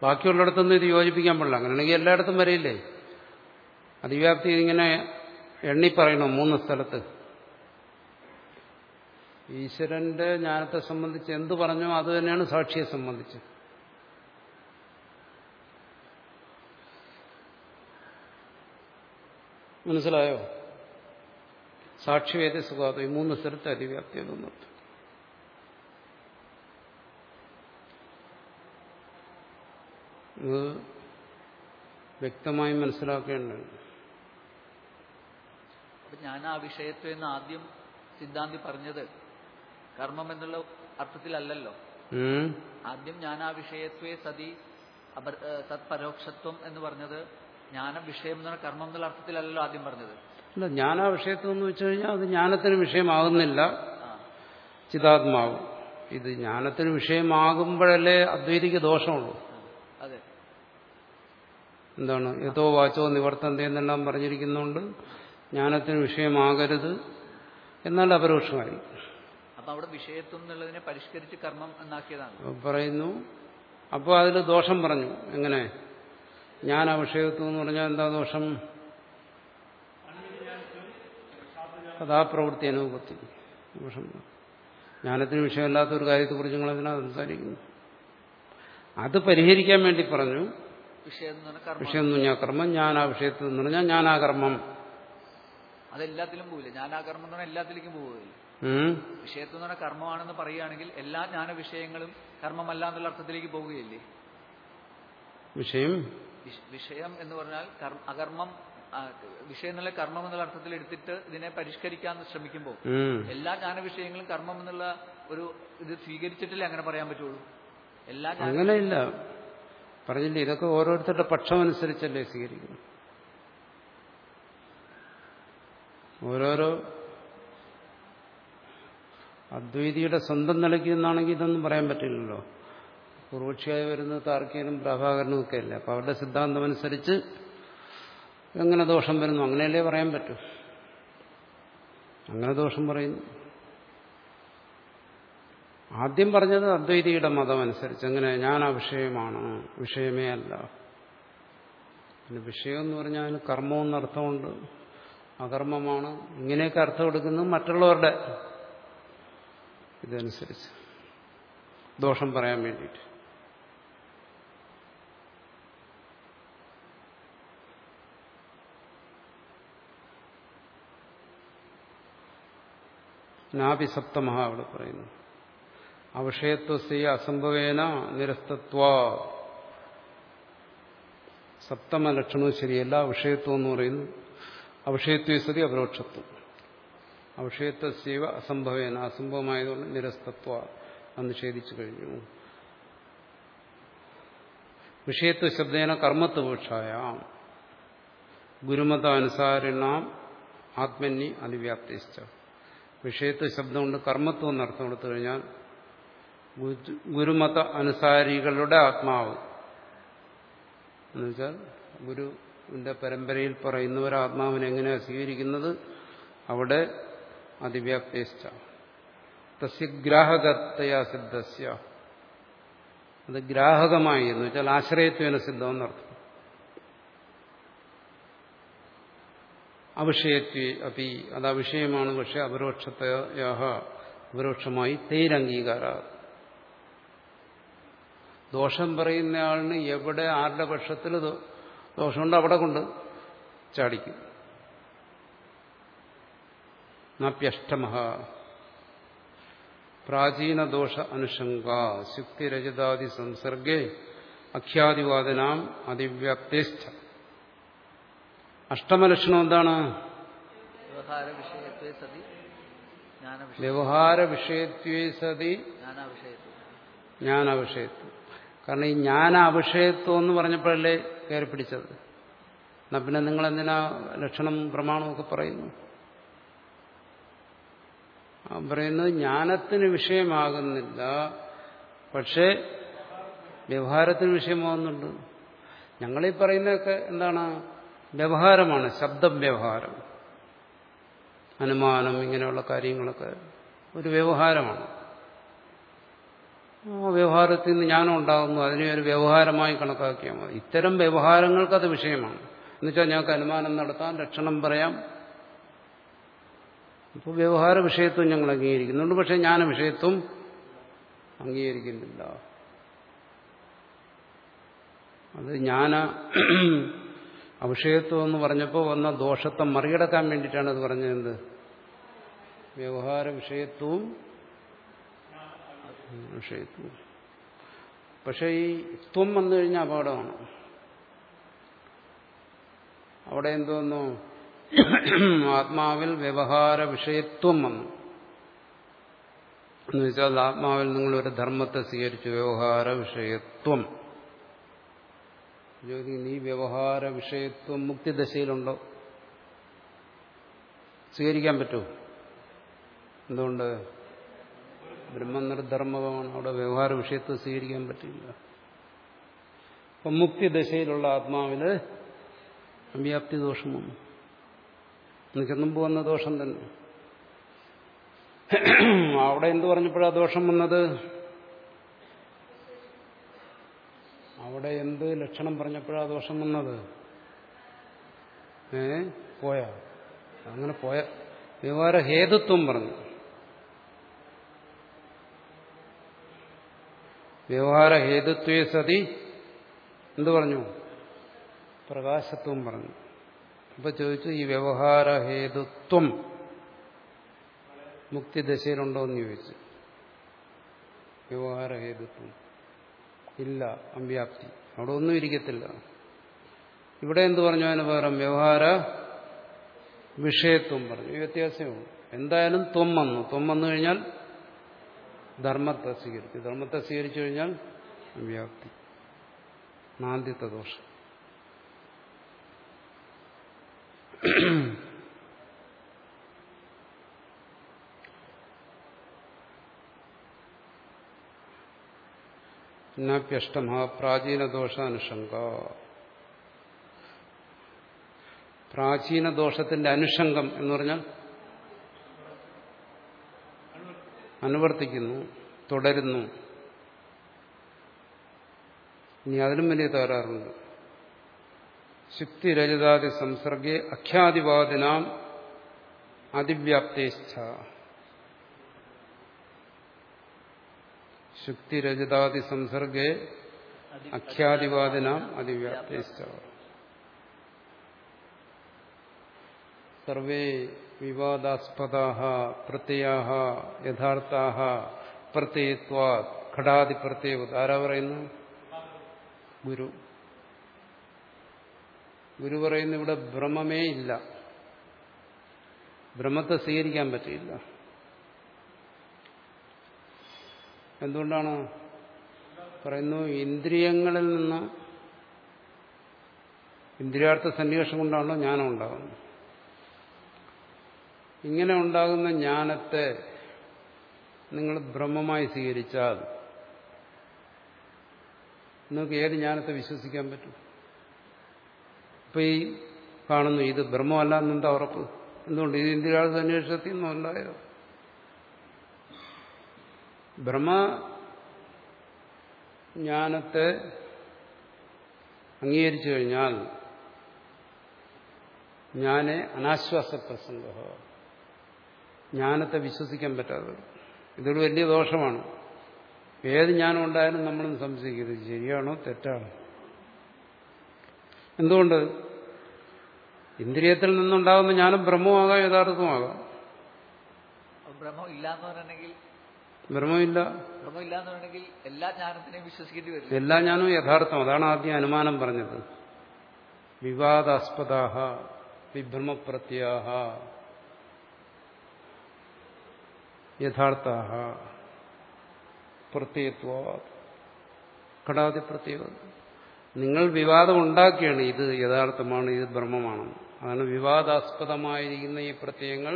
ബാക്കിയുള്ളിടത്തൊന്നും ഇത് യോജിപ്പിക്കാൻ പാടില്ല. അങ്ങനെയാണെങ്കിൽ എല്ലായിടത്തും വരില്ലേ അതിവ്യാപ്തി ഇങ്ങനെ എണ്ണി പറയണോ മൂന്ന് സ്ഥലത്ത്? ഈശ്വരന്റെ ജ്ഞാനത്തെ സംബന്ധിച്ച് എന്ത് പറഞ്ഞോ അത് തന്നെയാണ് സാക്ഷിയെ സംബന്ധിച്ച്. മനസ്സിലായോ? സാക്ഷിവേദ സുഖാതോ. ഈ മൂന്ന് സ്ഥലത്ത് അതിവ്യാപ്തി എന്നുണ്ട് ഇത് വ്യക്തമായി മനസ്സിലാക്കേണ്ടത് ഞാൻ ആ വിഷയത്വം എന്ന് ആദ്യം സിദ്ധാന്തി പറഞ്ഞത് കർമ്മം എന്നുള്ള അർത്ഥത്തിലല്ലല്ലോ. ആദ്യം ഞാൻ ആ വിഷയത്വേ സതി സത്പരോക്ഷത്വം എന്ന് പറഞ്ഞത് ജ്ഞാന വിഷയം എന്ന് പറഞ്ഞാൽ കർമ്മം എന്നുള്ള അർത്ഥത്തിലല്ലല്ലോ ആദ്യം പറഞ്ഞത്. അല്ല ജ്ഞാന വിഷയത്വം എന്ന് വെച്ച് കഴിഞ്ഞാൽ അത് ജ്ഞാനത്തിന് വിഷയമാകുന്നില്ല. ചിതാത്മാവ്. ഇത് ജ്ഞാനത്തിന് വിഷയമാകുമ്പോഴല്ലേ അദ്വൈതിക്ക് ദോഷമുള്ളൂ. അതെ. എന്താണ്? യഥോ വാച്ചോ നിവർത്തന്തേ എന്നെല്ലാം പറഞ്ഞിരിക്കുന്നുണ്ട്. ജ്ഞാനത്തിന് വിഷയമാകരുത്. എന്നാൽ അപരോക്ഷമായി. അപ്പൊ അവിടെ വിഷയത്വം എന്നുള്ളതിനെ പരിഷ്കരിച്ച് കർമ്മം എന്നാക്കിയതാണ്. പറയുന്നു. അപ്പോൾ അതിൽ ദോഷം പറഞ്ഞു. എങ്ങനെ? ജ്ഞാന വിഷയത്വം എന്ന് പറഞ്ഞാൽ എന്താ ദോഷം? കഥാപ്രവൃത്തി പ്രവൃത്തി ദോഷം. ജ്ഞാനത്തിന് വിഷയമല്ലാത്ത ഒരു കാര്യത്തെക്കുറിച്ച് നിങ്ങൾ അതിനാ സംസാരിക്കുന്നു? അത് പരിഹരിക്കാൻ വേണ്ടി പറഞ്ഞു. വിഷയം എന്ന് പറഞ്ഞാൽ കർമ്മം വിഷയം എന്ന് പറഞ്ഞാൽ കർമ്മം ജ്ഞാന വിഷയത്തിൽ എന്ന് പറഞ്ഞാൽ ജ്ഞാനാകർമ്മം അതെല്ലാത്തിലും പോവില്ല. ജ്ഞാനാകർമ്മം എന്ന് പറഞ്ഞാൽ എല്ലാത്തിലേക്കും പോവില്ല വിഷയത്തിൽ നിന്ന് എന്ന് പറഞ്ഞാൽ കർമ്മമാണെന്ന് പറയുകയാണെങ്കിൽ എല്ലാ ജ്ഞാന വിഷയങ്ങളും കർമ്മമല്ല എന്നുള്ള അർത്ഥത്തിലേക്ക് പോവുകയില്ലേ? വിഷയം വിഷ- വിഷയം എന്ന് പറഞ്ഞാൽ കർ- അകർമ്മം വിഷയം എന്നുള്ള കർമ്മം എന്നുള്ള അർത്ഥത്തിൽ എടുത്തിട്ട് ഇതിനെ പരിഷ്കരിക്കാൻ ശ്രമിക്കുമ്പോൾ എല്ലാ ജ്ഞാന വിഷയങ്ങളും കർമ്മം എന്നുള്ള ഒരു ഇത് സ്വീകരിച്ചിട്ടില്ലേ അങ്ങനെ പറയാൻ പറ്റുള്ളൂ? എല്ലാ അങ്ങനെയില്ല. പറഞ്ഞില്ലേ ഇതൊക്കെ ഓരോരുത്തരുടെ പക്ഷമനുസരിച്ചല്ലേ സ്വീകരിക്കുന്നു ഓരോരോ അദ്വൈതിയുടെ സ്വന്തം നിലയ്ക്ക് നിന്നാണെങ്കിൽ ഇതൊന്നും പറയാൻ പറ്റില്ലല്ലോ. പൂർവക്ഷിയായി വരുന്ന താർക്കികനും പ്രഭാകരനും ഒക്കെ അല്ലേ അപ്പൊ അവരുടെ സിദ്ധാന്തം അനുസരിച്ച് എങ്ങനെ ദോഷം വരുന്നു? അങ്ങനെയല്ലേ പറയാൻ പറ്റൂ. അങ്ങനെ ദോഷം പറയുന്നു. ആദ്യം പറഞ്ഞത് അദ്വൈതിയുടെ മതം അനുസരിച്ച് എങ്ങനെ? ഞാൻ ആ വിഷയമാണ്. വിഷയമേ അല്ല. പിന്നെ വിഷയം എന്ന് പറഞ്ഞാൽ അതിന് കർമ്മമെന്ന് അർത്ഥമുണ്ട്. അകർമ്മമാണ് ഇങ്ങനെയൊക്കെ അർത്ഥം എടുക്കുന്നത് മറ്റുള്ളവരുടെ ഇതനുസരിച്ച്. ദോഷം പറയാൻ വേണ്ടിയിട്ട്. നാഭി സപ്തമഹ അവിടെ പറയുന്നു. അവഷയത്വസ്യ അസംഭവേന നിരസ്തത്വ. സപ്തമ ലക്ഷണവും ശരിയല്ല അവിഷയത്വം എന്ന് പറയുന്നു. അവിഷയത്വ സ്ഥിതി അപരോക്ഷത്വം. അവിഷയത്വസ്യവ അസംഭവേന അസംഭവമായതുകൊണ്ട് നിരസ്തത്വ അത് ഛേദിച്ചു കഴിഞ്ഞു. വിഷയത്വ ശബ്ദേന കർമ്മത്വപക്ഷായ ഗുരുമതാനുസാരണം ആത്മന്യ അതിവ്യാപ്തിച്ച വിഷയത്വ ശബ്ദം കൊണ്ട് കർമ്മത്വം എന്നർത്ഥം കൊടുത്തു കഴിഞ്ഞാൽ ഗുരുമത അനുസാരികളുടെ ആത്മാവ്. എന്നുവെച്ചാൽ ഗുരുവിന്റെ പരമ്പരയിൽ ഒരു ആത്മാവിനെ എങ്ങനെയാണ് സ്വീകരിക്കുന്നത്? അവിടെ അതിവ്യാപ്തേശ്ച തസ്യ ഗ്രാഹകത്തയാ സിദ്ധസ്യ. അത് ഗ്രാഹകമായി എന്ന് വെച്ചാൽ ആശ്രയത്വേന സിദ്ധം എന്നർത്ഥം. അവിഷയത്വേ അപ്പി അത് അവിഷയമാണ് പക്ഷെ അപരോക്ഷതയാ അപരോക്ഷമായി തേരംഗീകാര. ദോഷം പറയുന്നയാളിന് എവിടെ ആരുടെ പക്ഷത്തിൽ ദോഷമുണ്ട് അവിടെ കൊണ്ട് ചാടിക്കും. നപ്യഷ്ടമഹ. പ്രാചീന ദോഷ അനുഷങ്ക ശുക്തിരചിതാദി സംസർഗേ അഖ്യാതിവാദനാം അതിവ്യാപ്തിസ്ഥ അഷ്ടമലക്ഷണം എന്താണ്? വ്യവഹാര വിഷയത്വേ സതി ജ്ഞാനാവിഷയത്വം. കാരണം ഈ ജ്ഞാനാവിഷയത്വം എന്ന് പറഞ്ഞപ്പോഴല്ലേ കയറി പിടിച്ചത്. എന്നാ പിന്നെ നിങ്ങൾ എന്തിനാ ലക്ഷണം പ്രമാണമൊക്കെ പറയുന്നു? പറയുന്നത് ജ്ഞാനത്തിന് വിഷയമാകുന്നില്ല പക്ഷേ വ്യവഹാരത്തിന് വിഷയമാകുന്നുണ്ട്. ഞങ്ങളീ പറയുന്നതൊക്കെ എന്താണ്? വ്യവഹാരമാണ് ശബ്ദവ്യവഹാരം അനുമാനം ഇങ്ങനെയുള്ള കാര്യങ്ങളൊക്കെ ഒരു വ്യവഹാരമാണ്. ആ വ്യവഹാരത്തിൽ നിന്ന് ഞാനും ഉണ്ടാകുന്നു അതിനെ ഒരു വ്യവഹാരമായി കണക്കാക്കിയാൽ മതി. ഇത്തരം വ്യവഹാരങ്ങൾക്ക് അത് വിഷയമാണ്. എന്നുവെച്ചാൽ ഞങ്ങൾക്ക് അനുമാനം നടത്താം ലക്ഷണം പറയാം. ഇപ്പോൾ വ്യവഹാര വിഷയത്വം ഞങ്ങൾ അംഗീകരിക്കുന്നുണ്ട് പക്ഷെ ജ്ഞാന വിഷയത്വം അംഗീകരിക്കുന്നില്ല. അത് ജ്ഞാന അവിഷയത്വം എന്ന് പറഞ്ഞപ്പോൾ വന്ന ദോഷത്തെ മറികടക്കാൻ വേണ്ടിയിട്ടാണ് അത് പറഞ്ഞത്. വ്യവഹാര വിഷയത്വവും വിഷയത്വവും പക്ഷെ ഈ ത്വം വന്നു കഴിഞ്ഞാൽ അപകടമാണ്. അവിടെ എന്തോന്നു ആത്മാവിൽ വ്യവഹാര വിഷയത്വം വന്നു എന്നുവെച്ചാൽ ആത്മാവിൽ നിങ്ങളൊരു ധർമ്മത്തെ സ്വീകരിച്ചു. വ്യവഹാര വിഷയത്വം ജ്യോതി നീ വ്യവഹാര വിഷയത്വം മുക്തിദശയിലുണ്ടോ? സ്വീകരിക്കാൻ പറ്റുമോ എന്തുകൊണ്ട്? ബ്രഹ്മനിർധർമ്മമാണ്. അവിടെ വ്യവഹാര വിഷയത്വം സ്വീകരിക്കാൻ പറ്റില്ല അപ്പം മുക്തിദശയിലുള്ള ആത്മാവിന് വ്യാപ്തി ദോഷമാണ് വന്നു എനിക്ക് മുമ്പ് വന്ന ദോഷം തന്നെ. അവിടെ എന്തു പറഞ്ഞപ്പോഴാ ദോഷം വന്നത്? അവിടെ എന്ത് ലക്ഷണം പറഞ്ഞപ്പോഴാ ദോഷം വന്നത്? ഏ? പോയ. അങ്ങനെ പോയ. വ്യവഹാര ഹേതുത്വം പറഞ്ഞു. വ്യവഹാര ഹേതുത്വേ സതി എന്ത് പറഞ്ഞു? പ്രകാശത്വം പറഞ്ഞു. അപ്പൊ ചോദിച്ചു ഈ വ്യവഹാര ഹേതുത്വം മുക്തിദശയിലുണ്ടോ എന്ന് ചോദിച്ചു. വ്യവഹാര ഹേതുത്വം. ഇല്ല അവ്യാപ്തി അവിടെ ഒന്നും ഇരിക്കത്തില്ല. ഇവിടെ എന്ത് പറഞ്ഞു അതിന് പകരം? വ്യവഹാര വിഷയത്വം പറഞ്ഞു. ഈ വ്യത്യാസമുള്ളൂ എന്തായാലും തൊമ്മന്നു തൊമ്മന്നു കഴിഞ്ഞാൽ ധർമ്മത്തെ സ്വീകരിച്ചു. ധർമ്മത്തെ സ്വീകരിച്ചു കഴിഞ്ഞാൽ അവ്യാപ്തി നാന്തിത്ത ദോഷം നാപ്യഷ്ടമ പ്രാചീന ദോഷാനുഷങ്ക പ്രാചീന ദോഷത്തിന്റെ അനുഷംഗം എന്ന് പറഞ്ഞാൽ അനുവർത്തിക്കുന്നു തുടരുന്നു. ഇനി അതിലും വലിയ തകരാറുണ്ട്. ശുക്തിരചിതാദി സംസർഗേ അഖ്യാതിവാദിനാം അതിവ്യാപ്തേച്ഛ ശുക്തിരചിതാദി സംസർഗേ അഖ്യാതിവാദിനാം അതിവ്യാപ്തേശ്ച സർവേ വിവാദാസ്പദ പ്രത്യയാ യഥാർത്ഥ പ്രത്യയത്വാ ഘടാതി പ്രത്യയവത് ആരാ പറയുന്നു? ഗുരു. ഗുരു പറയുന്ന ഇവിടെ ഭ്രമമേ ഇല്ല. ഭ്രമത്തെ സ്വീകരിക്കാൻ പറ്റില്ല എന്തുകൊണ്ടാണ്? പറയുന്നു ഇന്ദ്രിയങ്ങളിൽ നിന്ന് ഇന്ദ്രിയാർത്ഥ സന്നിവേഷം കൊണ്ടാണല്ലോ ജ്ഞാനം ഉണ്ടാകുന്നത്. ഇങ്ങനെ ഉണ്ടാകുന്ന ജ്ഞാനത്തെ നിങ്ങൾ ബ്രഹ്മമായി സ്വീകരിച്ചാൽ നിങ്ങൾക്ക് ഏത് ജ്ഞാനത്തെ വിശ്വസിക്കാൻ പറ്റും? ഇപ്പൊ ഈ കാണുന്നു ഇത് ബ്രഹ്മമല്ല എന്നെന്താ ഉറപ്പ്? എന്തുകൊണ്ട്? ഇത് ഇന്ദ്രിയാർത്ഥ സന്നിവേഷത്തിൽ നിന്നും ഉണ്ടായത് ബ്രഹ്മ ജ്ഞാനത്തെ അംഗീകരിച്ചു കഴിഞ്ഞാൽ ഞാനെ അനാശ്വാസ പ്രസംഗ ജ്ഞാനത്തെ വിശ്വസിക്കാൻ പറ്റാതെ ഇതൊരു വലിയ ദോഷമാണ്. ഏത് ജ്ഞാനം ഉണ്ടായാലും നമ്മളും സംശയിക്കരുത്. ശരിയാണോ തെറ്റാണോ? എന്തുകൊണ്ട്? ഇന്ദ്രിയത്തിൽ നിന്നുണ്ടാകുന്ന ജ്ഞാനം ബ്രഹ്മമാകാം യഥാർത്ഥമാകാം. ബ്രഹ്മം ഇല്ല എന്ന് ബ്രഹ്മമില്ല ബ്രഹ്മം എന്ന് പറഞ്ഞിട്ടുണ്ടെങ്കിൽ എല്ലാ ജ്ഞാനത്തിനെയും വിശ്വസിക്കേണ്ടി വരും എല്ലാ ജ്ഞാനവും യഥാർത്ഥം. അതാണ് ആദ്യം അനുമാനം പറഞ്ഞത്. വിവാദാസ്പദാഹ വിഭ്രമപ്രത്യാഹ യഥാർത്ഥ പ്രത്യയത്വ പ്രത്യേക നിങ്ങൾ വിവാദം ഉണ്ടാക്കിയാണ് ഇത് യഥാർത്ഥമാണ് ഇത് ബ്രഹ്മമാണെന്ന് അതാണ് വിവാദാസ്പദമായിരിക്കുന്ന ഈ പ്രത്യയങ്ങൾ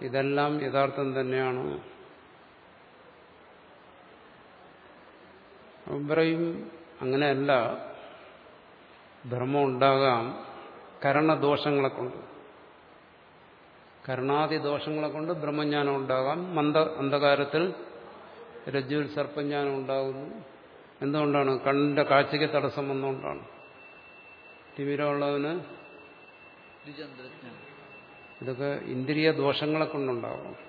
ഇതെല്ലാം യഥാർത്ഥം തന്നെയാണ്. പറയും അങ്ങനെയല്ല. ധർമ്മം ഉണ്ടാകാം. കരണദോഷങ്ങളെ കൊണ്ട്. കരണാദി ദോഷങ്ങളെ കൊണ്ട് ബ്രഹ്മജ്ഞാനം ഉണ്ടാകാം. മന്ദ അന്ധകാരത്തിൽ രജ്ജുവിൽ സർപ്പജ്ഞാനം ഉണ്ടാകുന്നു. എന്തുകൊണ്ടാണ്? കണ്ണിന്റെ കാഴ്ചയ്ക്ക് തടസ്സം വന്നുകൊണ്ടാണ്. തിമിരമുള്ളവന് ദ്വിചന്ദ്രജ്ഞാനം. ഇതൊക്കെ ഇന്ദ്രിയ ദോഷങ്ങളെ കൊണ്ടുണ്ടാകും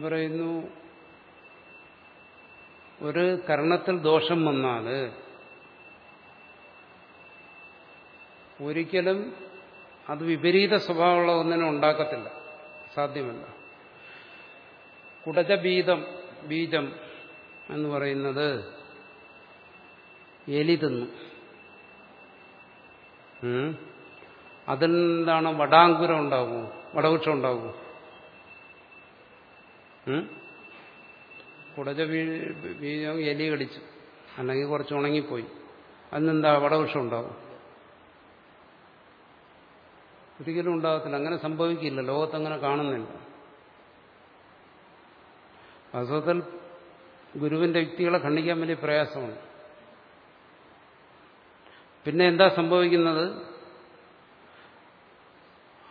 പറയുന്നു ഒരു കർണത്തിൽ ദോഷം വന്നാൽ ഒരിക്കലും അത് വിപരീത സ്വഭാവമുള്ള ഒന്നിനും ഉണ്ടാക്കത്തില്ല. സാധ്യമല്ല. കുടജബീജം ബീജം എന്ന് പറയുന്നത് എലി തിന്നു. ഉം. അതിലെന്താണ് വടാങ്കുരം ഉണ്ടാകുമോ? വടവൃക്ഷം ഉണ്ടാകുമോ? കുടജ വീഴ എലി കടിച്ചു. അല്ലെങ്കിൽ കുറച്ച് ഉണങ്ങിപ്പോയി. അതിനെന്താ വടവൃക്ഷം ഉണ്ടാകും. ഒരിക്കലും ഉണ്ടാകത്തില്ല. അങ്ങനെ സംഭവിക്കില്ല. ലോകത്തങ്ങനെ കാണുന്നില്ല. വാസ്തവത്തിൽ ഗുരുവിന്റെ വ്യക്തികളെ ഖണ്ഡിക്കാൻ വലിയ പ്രയാസമാണ് പിന്നെ എന്താ സംഭവിക്കുന്നത്?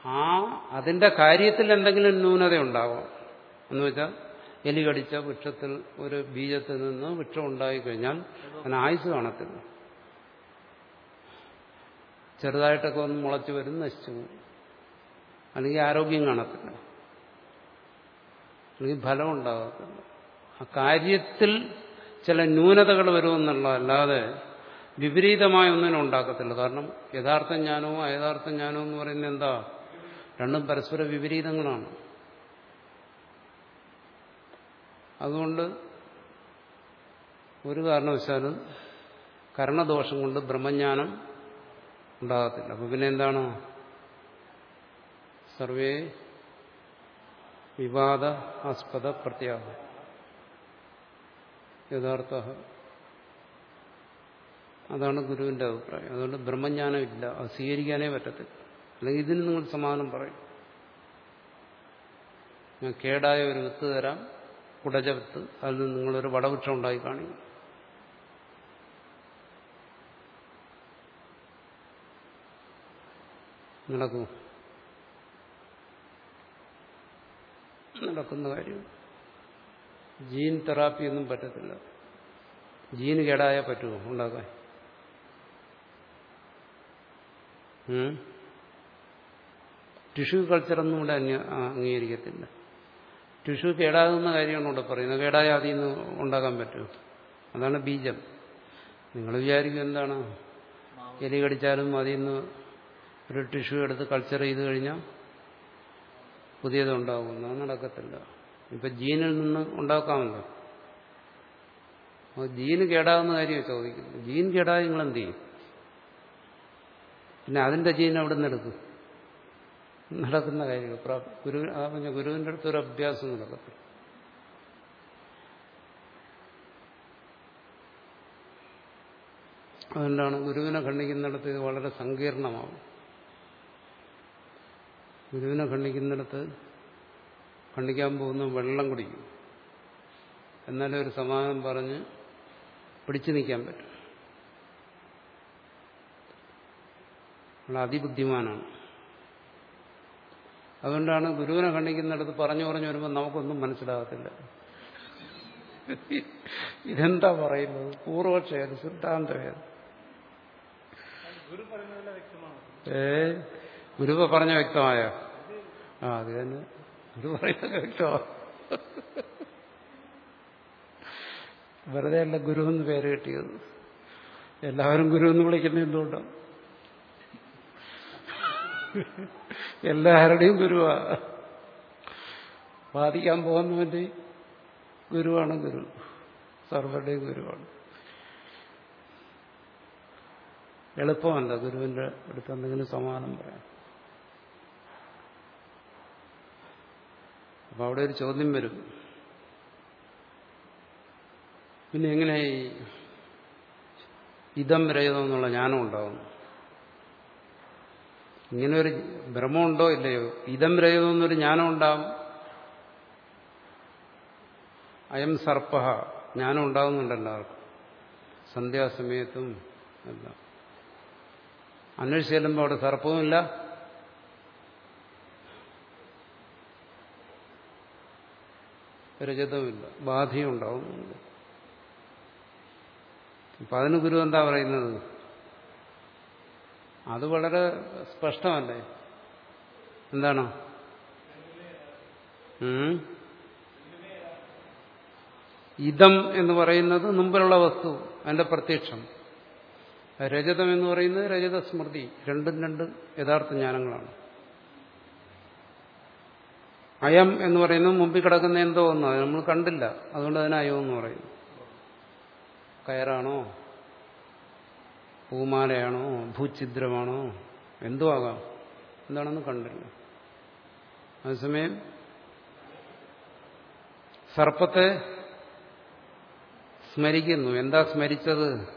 ആ അതിന്റെ കാര്യത്തിൽ എന്തെങ്കിലും ന്യൂനത ഉണ്ടാവാം എന്ന് വെച്ചാൽ എലി കടിച്ച വൃക്ഷത്തിൽ ഒരു ബീജത്തിൽ നിന്ന് വൃക്ഷം ഉണ്ടായിക്കഴിഞ്ഞാൽ അതിന് ആയുസ് കാണത്തില്ല. ചെറുതായിട്ടൊക്കെ ഒന്ന് മുളച്ചു വരും നശിച്ചു അല്ലെങ്കിൽ ആരോഗ്യം കാണത്തില്ല. അല്ലെങ്കിൽ ഫലം ഉണ്ടാകത്തില്ല. ആ കാര്യത്തിൽ ചില ന്യൂനതകൾ വരുമെന്നുള്ളതല്ലാതെ വിപരീതമായ ഒന്നിനും ഉണ്ടാക്കത്തില്ല കാരണം യഥാർത്ഥ ജ്ഞാനവും അയഥാർത്ഥ ജ്ഞാനവും എന്ന് പറയുന്നത് എന്താ? രണ്ടും പരസ്പര വിപരീതങ്ങളാണ്. അതുകൊണ്ട് ഒരു കാരണവശാലും കർണദോഷം കൊണ്ട് ബ്രഹ്മജ്ഞാനം ഉണ്ടാകത്തില്ല. അപ്പൊ പിന്നെ എന്താണ്? സർവേ വിവാദ ആസ്പദ പ്രത്യാഹ. യഥാർത്ഥ അതാണ് ഗുരുവിന്റെ അഭിപ്രായം. അതുകൊണ്ട് ബ്രഹ്മജ്ഞാനം ഇല്ല അത് സ്വീകരിക്കാനേ പറ്റത്തില്ല. അല്ലെങ്കിൽ ഇതിന് നിങ്ങൾ സമാധാനം പറയും. ഞാൻ കേടായ ഒരു വിത്ത് തരാം കുടജ വിത്ത്. അതിൽ നിന്ന് നിങ്ങളൊരു വടവൃക്ഷം ഉണ്ടായി കാണിക്കും. നടക്കൂ. നടക്കുന്ന കാര്യം. ജീൻ തെറാപ്പി ഒന്നും പറ്റത്തില്ല. ജീൻ കേടായാൽ പറ്റുമോ? ഉണ്ടാക്കാൻ. ഉം? കൾച്ചർ ഒന്നും ഇവിടെ അംഗീകരിക്കത്തില്ല. ടിഷ്യൂ കേടാകുന്ന കാര്യമാണ് ഇവിടെ പറയുന്നത്. കേടായ അതിൽ നിന്ന് ഉണ്ടാക്കാൻ പറ്റും അതാണ് ബീജം. നിങ്ങൾ വിചാരിക്കും എന്താണ്? എലി കടിച്ചാലും അതിൽ നിന്ന് ഒരു ടിഷ്യൂ എടുത്ത് കൾച്ചർ ചെയ്ത് കഴിഞ്ഞാൽ പുതിയത് ഉണ്ടാകുന്നു അത് നടക്കത്തില്ല. ഇപ്പം ജീനിൽ നിന്ന് ഉണ്ടാക്കാമല്ലോ. അപ്പോൾ ജീന് കേടാകുന്ന കാര്യം ചോദിക്കുന്നു. ജീൻ കേടായി നിങ്ങൾ എന്ത് ചെയ്യും? പിന്നെ അതിന്റെ ജീൻ അവിടെ നിന്ന് എടുക്കും? നടക്കുന്ന കാര്യങ്ങൾ. ഗുരു പറഞ്ഞ ഗുരുവിന്റെ അടുത്ത് ഒരു അഭ്യാസം നടക്കത്തില്ല. അതുകൊണ്ടാണ് ഗുരുവിനെ ഖണ്ഡിക്കുന്നിടത്ത് ഇത് വളരെ സങ്കീർണമാവും ഗുരുവിനെ ഖണ്ഡിക്കുന്നിടത്ത് ഖണ്ഡിക്കാൻ പോകുന്ന വെള്ളം കുടിക്കും. എന്നാലേ ഒരു സമാധാനം പറഞ്ഞ് പിടിച്ചു നിൽക്കാൻ പറ്റും. അതിബുദ്ധിമാനാണ്. അതുകൊണ്ടാണ് ഗുരുവിനെ ഖണ്ഡിക്കുന്നിടത്ത് പറഞ്ഞു പറഞ്ഞു വരുമ്പോൾ നമുക്കൊന്നും മനസ്സിലാകത്തില്ല. ഇതെന്താ പറയുന്നത്? പൂർവക്ഷേത് സിദ്ധാന്തമേത് വ്യക്തമാണ്? ഏ? ഗുരുവ പറഞ്ഞ വ്യക്തമായ? ആ അത് തന്നെ. ഗുരു പറയുന്നത് വ്യക്തമാ. വെറുതെ അല്ല ഗുരു എന്ന് പേര് കിട്ടിയത്. എല്ലാവരും ഗുരു എന്ന് വിളിക്കുന്നത് എന്തുകൊണ്ടാണ് എല്ലാവരുടെയും ഗുരുവാ. ബാധിക്കാൻ പോകുന്നവന്റെ ഗുരുവാണ് ഗുരു. സർവരുടെയും ഗുരുവാണ്. എളുപ്പമല്ല ഗുരുവിന്റെ അടുത്ത് എന്തെങ്കിലും സമാധാനം പറയാം അപ്പൊ അവിടെ ഒരു ചോദ്യം വരും. പിന്നെ എങ്ങനെ ഇതം രഹിതം എന്നുള്ള ജ്ഞാനം ഉണ്ടാകുന്നു ഇങ്ങനെ ഒരു ഭ്രമമുണ്ടോ? ഇല്ലയോ? ഇതം രഹിതം എന്നൊരു ജ്ഞാനം ഉണ്ടാവും അയം സർപ്പ. ജ്ഞാനം ഉണ്ടാകുന്നുണ്ട് എല്ലാവർക്കും സന്ധ്യാസമയത്തും എല്ലാം. അന്വേഷിച്ച് ചെല്ലുമ്പോൾ അവിടെ സർപ്പവുമില്ല. രജതവുമില്ല. ബാധയും ഉണ്ടാവുന്നുണ്ട് അപ്പൊ അതിന് ഗുരു എന്താ പറയുന്നത്? അത് വളരെ സ്പഷ്ടമല്ലേ? എന്താണ്? ഇതം എന്ന് പറയുന്നത് മുമ്പിലുള്ള വസ്തു അതിന്റെ പ്രത്യക്ഷം. രജതം എന്ന് പറയുന്നത് രജത സ്മൃതി രണ്ടും രണ്ട് യഥാർത്ഥ ജ്ഞാനങ്ങളാണ്. അയം എന്ന് പറയുന്നത് മുമ്പിൽ കിടക്കുന്ന എന്തോ ഒന്നോ നമ്മൾ കണ്ടില്ല. അതുകൊണ്ട് അതിന് എന്ന് പറയുന്നു. കയറാണോ? പൂമാലയാണോ ഭൂഛിദ്രമാണോ എന്തോ ആകാം എന്താണെന്ന് കണ്ടില്ല. അതേസമയം സർപ്പത്തെ സ്മരിക്കുന്നു. എന്താ സ്മരിച്ചത്?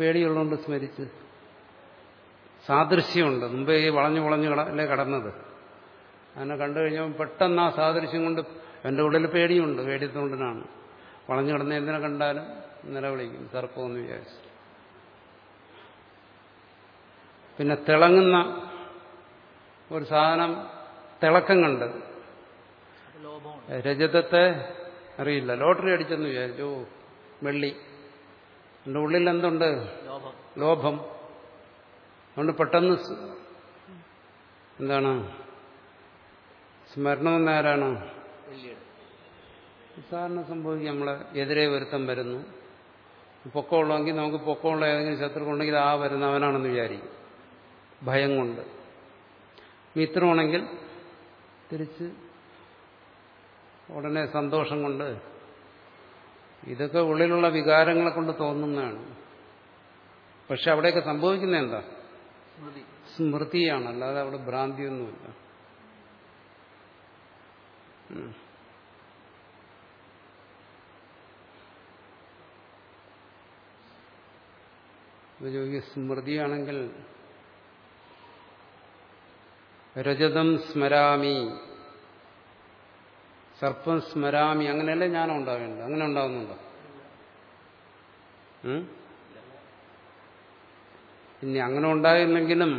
പേടിയുള്ളതുകൊണ്ട് സ്മരിച്ച്. സാദൃശ്യമുണ്ട്. മുമ്പേ ഈ വളഞ്ഞു വളഞ്ഞു അല്ലേ കടന്നത്? അങ്ങനെ കണ്ടു കഴിഞ്ഞപ്പോൾ പെട്ടെന്ന് ആ സാദൃശ്യം കൊണ്ട് എന്റെ ഉള്ളിൽ പേടിയുണ്ട്. പേടിയത്തുകൊണ്ടിനാണ് വളഞ്ഞു കിടന്ന എന്തിനെ കണ്ടാലും നിലവിളിക്കും സർപ്പമെന്ന് വിചാരിച്ചു. പിന്നെ തിളങ്ങുന്ന ഒരു സാധനം തിളക്കം കണ്ട് രജതത്തെ അറിയില്ല. ലോട്ടറി അടിച്ചെന്ന് വിചാരിച്ചു. വെള്ളി. എന്റെ ഉള്ളിൽ എന്തുണ്ട്? ലോഭം. അതുകൊണ്ട് പെട്ടെന്ന് എന്താണ്? സ്മരണമെന്ന് ആരാണ്? സാധാരണ സംഭവിക്കും നമ്മളെ എതിരെ വരുത്തം വരുന്നു. പൊക്കമുള്ളെങ്കിൽ നമുക്ക് പൊക്കമുള്ള ഏതെങ്കിലും ശത്രു ഉണ്ടെങ്കിൽ ആ വരുന്നവനാണെന്ന് വിചാരിക്കും. ഭയം കൊണ്ട്. മിത്രമാണെങ്കിൽ തിരിച്ച് ഉടനെ സന്തോഷം കൊണ്ട് ഇതൊക്കെ ഉള്ളിലുള്ള വികാരങ്ങളെ കൊണ്ട് തോന്നുന്നതാണ്. പക്ഷെ അവിടെയൊക്കെ സംഭവിക്കുന്ന എന്താ? സ്മൃതി. സ്മൃതിയാണ്. അല്ലാതെ അവിടെ ഭ്രാന്തിയൊന്നുമില്ല. ചോദിക്കും സ്മൃതിയാണെങ്കിൽ രജതം സ്മരാമി സർപ്പം സ്മരാമി അങ്ങനെയല്ലേ ജ്ഞാനം ഉണ്ടാവേണ്ടത്? അങ്ങനെ ഉണ്ടാവുന്നുണ്ടോ? ഇനി അങ്ങനെ ഉണ്ടായില്ലെങ്കിലും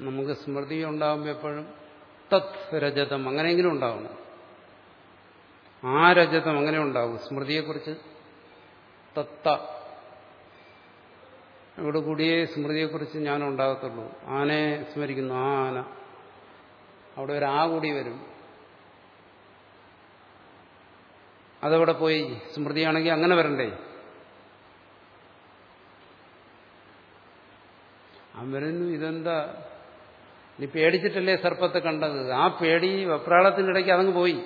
നമുക്ക് സ്മൃതി ഉണ്ടാകുമ്പോൾ എപ്പോഴും തത് രജതം അങ്ങനെയെങ്കിലും ഉണ്ടാവണം ആ രജതം അങ്ങനെ ഉണ്ടാവും. സ്മൃതിയെക്കുറിച്ച് തത്ത ഇവിടെ കൂടിയേ സ്മൃതിയെക്കുറിച്ച് ഞാൻ ഉണ്ടാകത്തുള്ളൂ. ആനയെ സ്മരിക്കുന്നു ആ ആന. അവിടെ ഒരു ആ കൂടി വരും. അതവിടെ പോയി സ്മൃതിയാണെങ്കിൽ അങ്ങനെ വരണ്ടേ? അവരൊന്നും ഇതെന്താ? നീ പേടിച്ചിട്ടല്ലേ സർപ്പത്തെ കണ്ടത്? ആ പേടി വെപ്രാളത്തിനിടയ്ക്ക് അതങ്ങ് പോയി.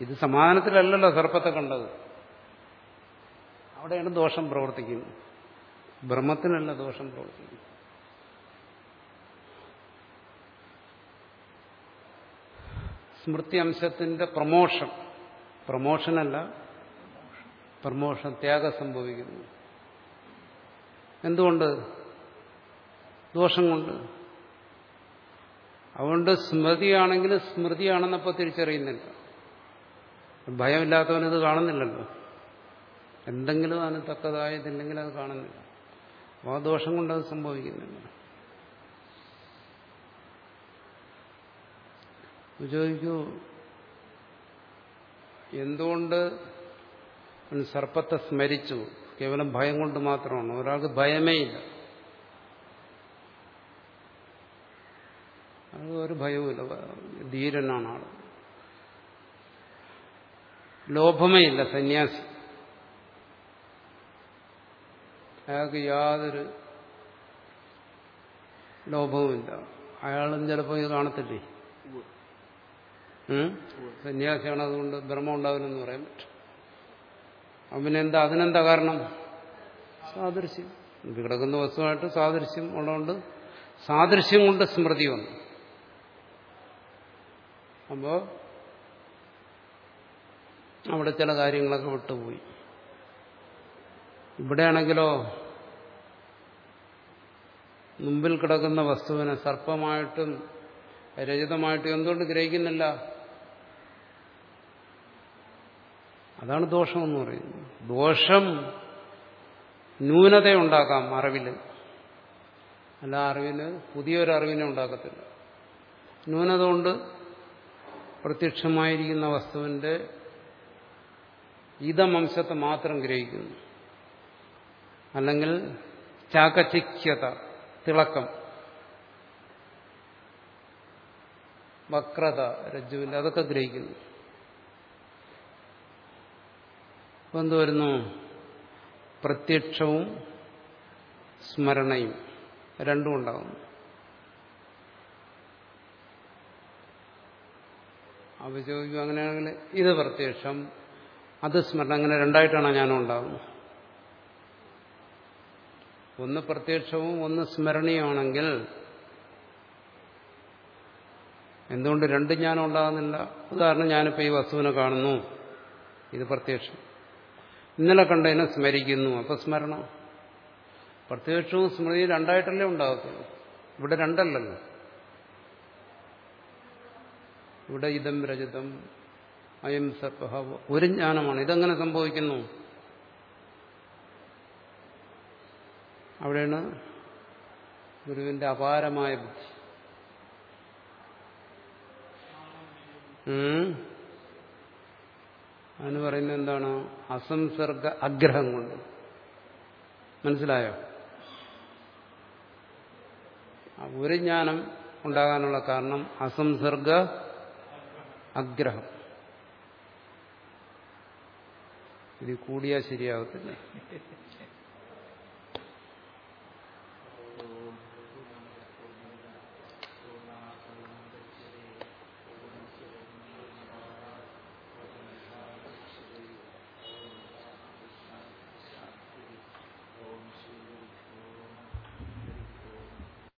ഇത് സമാധാനത്തിലല്ലല്ലോ സർപ്പത്തെ കണ്ടത്. അവിടെയാണ് ദോഷം പ്രവർത്തിക്കുന്നത്. ബ്രഹ്മത്തിനല്ല ദോഷം പ്രവർത്തിക്കുന്നത്. സ്മൃതി അംശത്തിന്റെ പ്രമോഷൻ. പ്രമോഷനല്ല പ്രമോഷൻ ത്യാഗം സംഭവിക്കുന്നു. എന്തുകൊണ്ട്? ദോഷം കൊണ്ട്. അതുകൊണ്ട് സ്മൃതിയാണെങ്കിൽ സ്മൃതിയാണെന്നപ്പോൾ തിരിച്ചറിയുന്നില്ല. ഭയമില്ലാത്തവനത് കാണുന്നില്ലല്ലോ. എന്തെങ്കിലും അതിന് തക്കതായതില്ലെങ്കിൽ അത് കാണുന്നില്ല. അപ്പോൾ ആ ദോഷം കൊണ്ട് അത് സംഭവിക്കുന്നില്ല. ചോദിക്കൂ എന്തുകൊണ്ട് സർപ്പത്തെ സ്മരിച്ചു? കേവലം ഭയം കൊണ്ട് മാത്രമാണ്. ഒരാൾക്ക് ഭയമേ ഇല്ല. അത് ഒരു ഭയവുമില്ല. ധീരനാണ് ആൾ. ലോഭമേ ഇല്ല സന്യാസി. അയാൾക്ക് യാതൊരു ലോഭവുമില്ല അയാളും ചിലപ്പോൾ ഇത് കാണത്തില്ലേ? സന്യാസിയാണ് അതുകൊണ്ട് ബ്രഹ്മം ഉണ്ടാവില്ലെന്ന് പറയാൻ പറ്റും. അവനെന്താ അതിനെന്താ കാരണം? സാദൃശ്യം. കിടക്കുന്ന വസ്തുവായിട്ട് സാദൃശ്യം ഉള്ളതുകൊണ്ട് സാദൃശ്യം കൊണ്ട് സ്മൃതി വന്നു. അപ്പോ അവിടെ ചില കാര്യങ്ങളൊക്കെ വിട്ടുപോയി. ഇവിടെയാണെങ്കിലോ മുമ്പിൽ കിടക്കുന്ന വസ്തുവിനെ സർപ്പമായിട്ടും രചിതമായിട്ടും എന്തുകൊണ്ട് ഗ്രഹിക്കുന്നില്ല? അതാണ് ദോഷമെന്ന് പറയുന്നത്. ദോഷം ന്യൂനതയുണ്ടാക്കാം അറിവിൽ അല്ല അറിവിന് പുതിയൊരു അറിവിനെ ഉണ്ടാക്കത്തില്ല. ന്യൂനത കൊണ്ട് പ്രത്യക്ഷമായിരിക്കുന്ന വസ്തുവിന്റെ ഇതമംശത്തെ മാത്രം ഗ്രഹിക്കുന്നു. അല്ലെങ്കിൽ ചാകചിക്യത തിളക്കം. വക്രത രജ്ജുവിന്റെ അതൊക്കെ ഗ്രഹിക്കുന്നു. അപ്പൊ എന്ത് വരുന്നു? പ്രത്യക്ഷവും സ്മരണയും രണ്ടും ഉണ്ടാകുന്നു. അവ ചോദിക്കും അങ്ങനെയാണെങ്കിൽ ഇത് പ്രത്യക്ഷം അത് സ്മരണ അങ്ങനെ രണ്ടായിട്ടാണ് ഞാനും ഉണ്ടാകുന്നത്? ഒന്ന് പ്രത്യക്ഷവും ഒന്ന് സ്മരണീയമാണെങ്കിൽ എന്തുകൊണ്ട് രണ്ട് ജ്ഞാനം ഉണ്ടാകുന്നില്ല? ഉദാഹരണം ഞാനിപ്പോൾ ഈ വസ്തുവിനെ കാണുന്നു. ഇത് പ്രത്യക്ഷം. ഇന്നലെ കണ്ടതിനെ സ്മരിക്കുന്നു. അപ്പം സ്മരണം. പ്രത്യക്ഷവും സ്മൃതിയും രണ്ടായിട്ടല്ലേ ഉണ്ടാകത്തുള്ളൂ. ഇവിടെ രണ്ടല്ലല്ലോ. ഇവിടെ ഇതം രജതം അയം സർപ്പ ഒരു ജ്ഞാനമാണ്. ഇതെങ്ങനെ സംഭവിക്കുന്നു? അവിടെയാണ് ഗുരുവിന്റെ അപാരമായ ബുദ്ധി. അതിന് പറയുന്നത് എന്താണ്? അസംസർഗ ആഗ്രഹം കൊണ്ട്. മനസ്സിലായോ? ഒരു ജ്ഞാനം ഉണ്ടാകാനുള്ള കാരണം അസംസർഗ ആഗ്രഹം ഇത് കൂടിയാൽ ശരിയാകത്തില്ല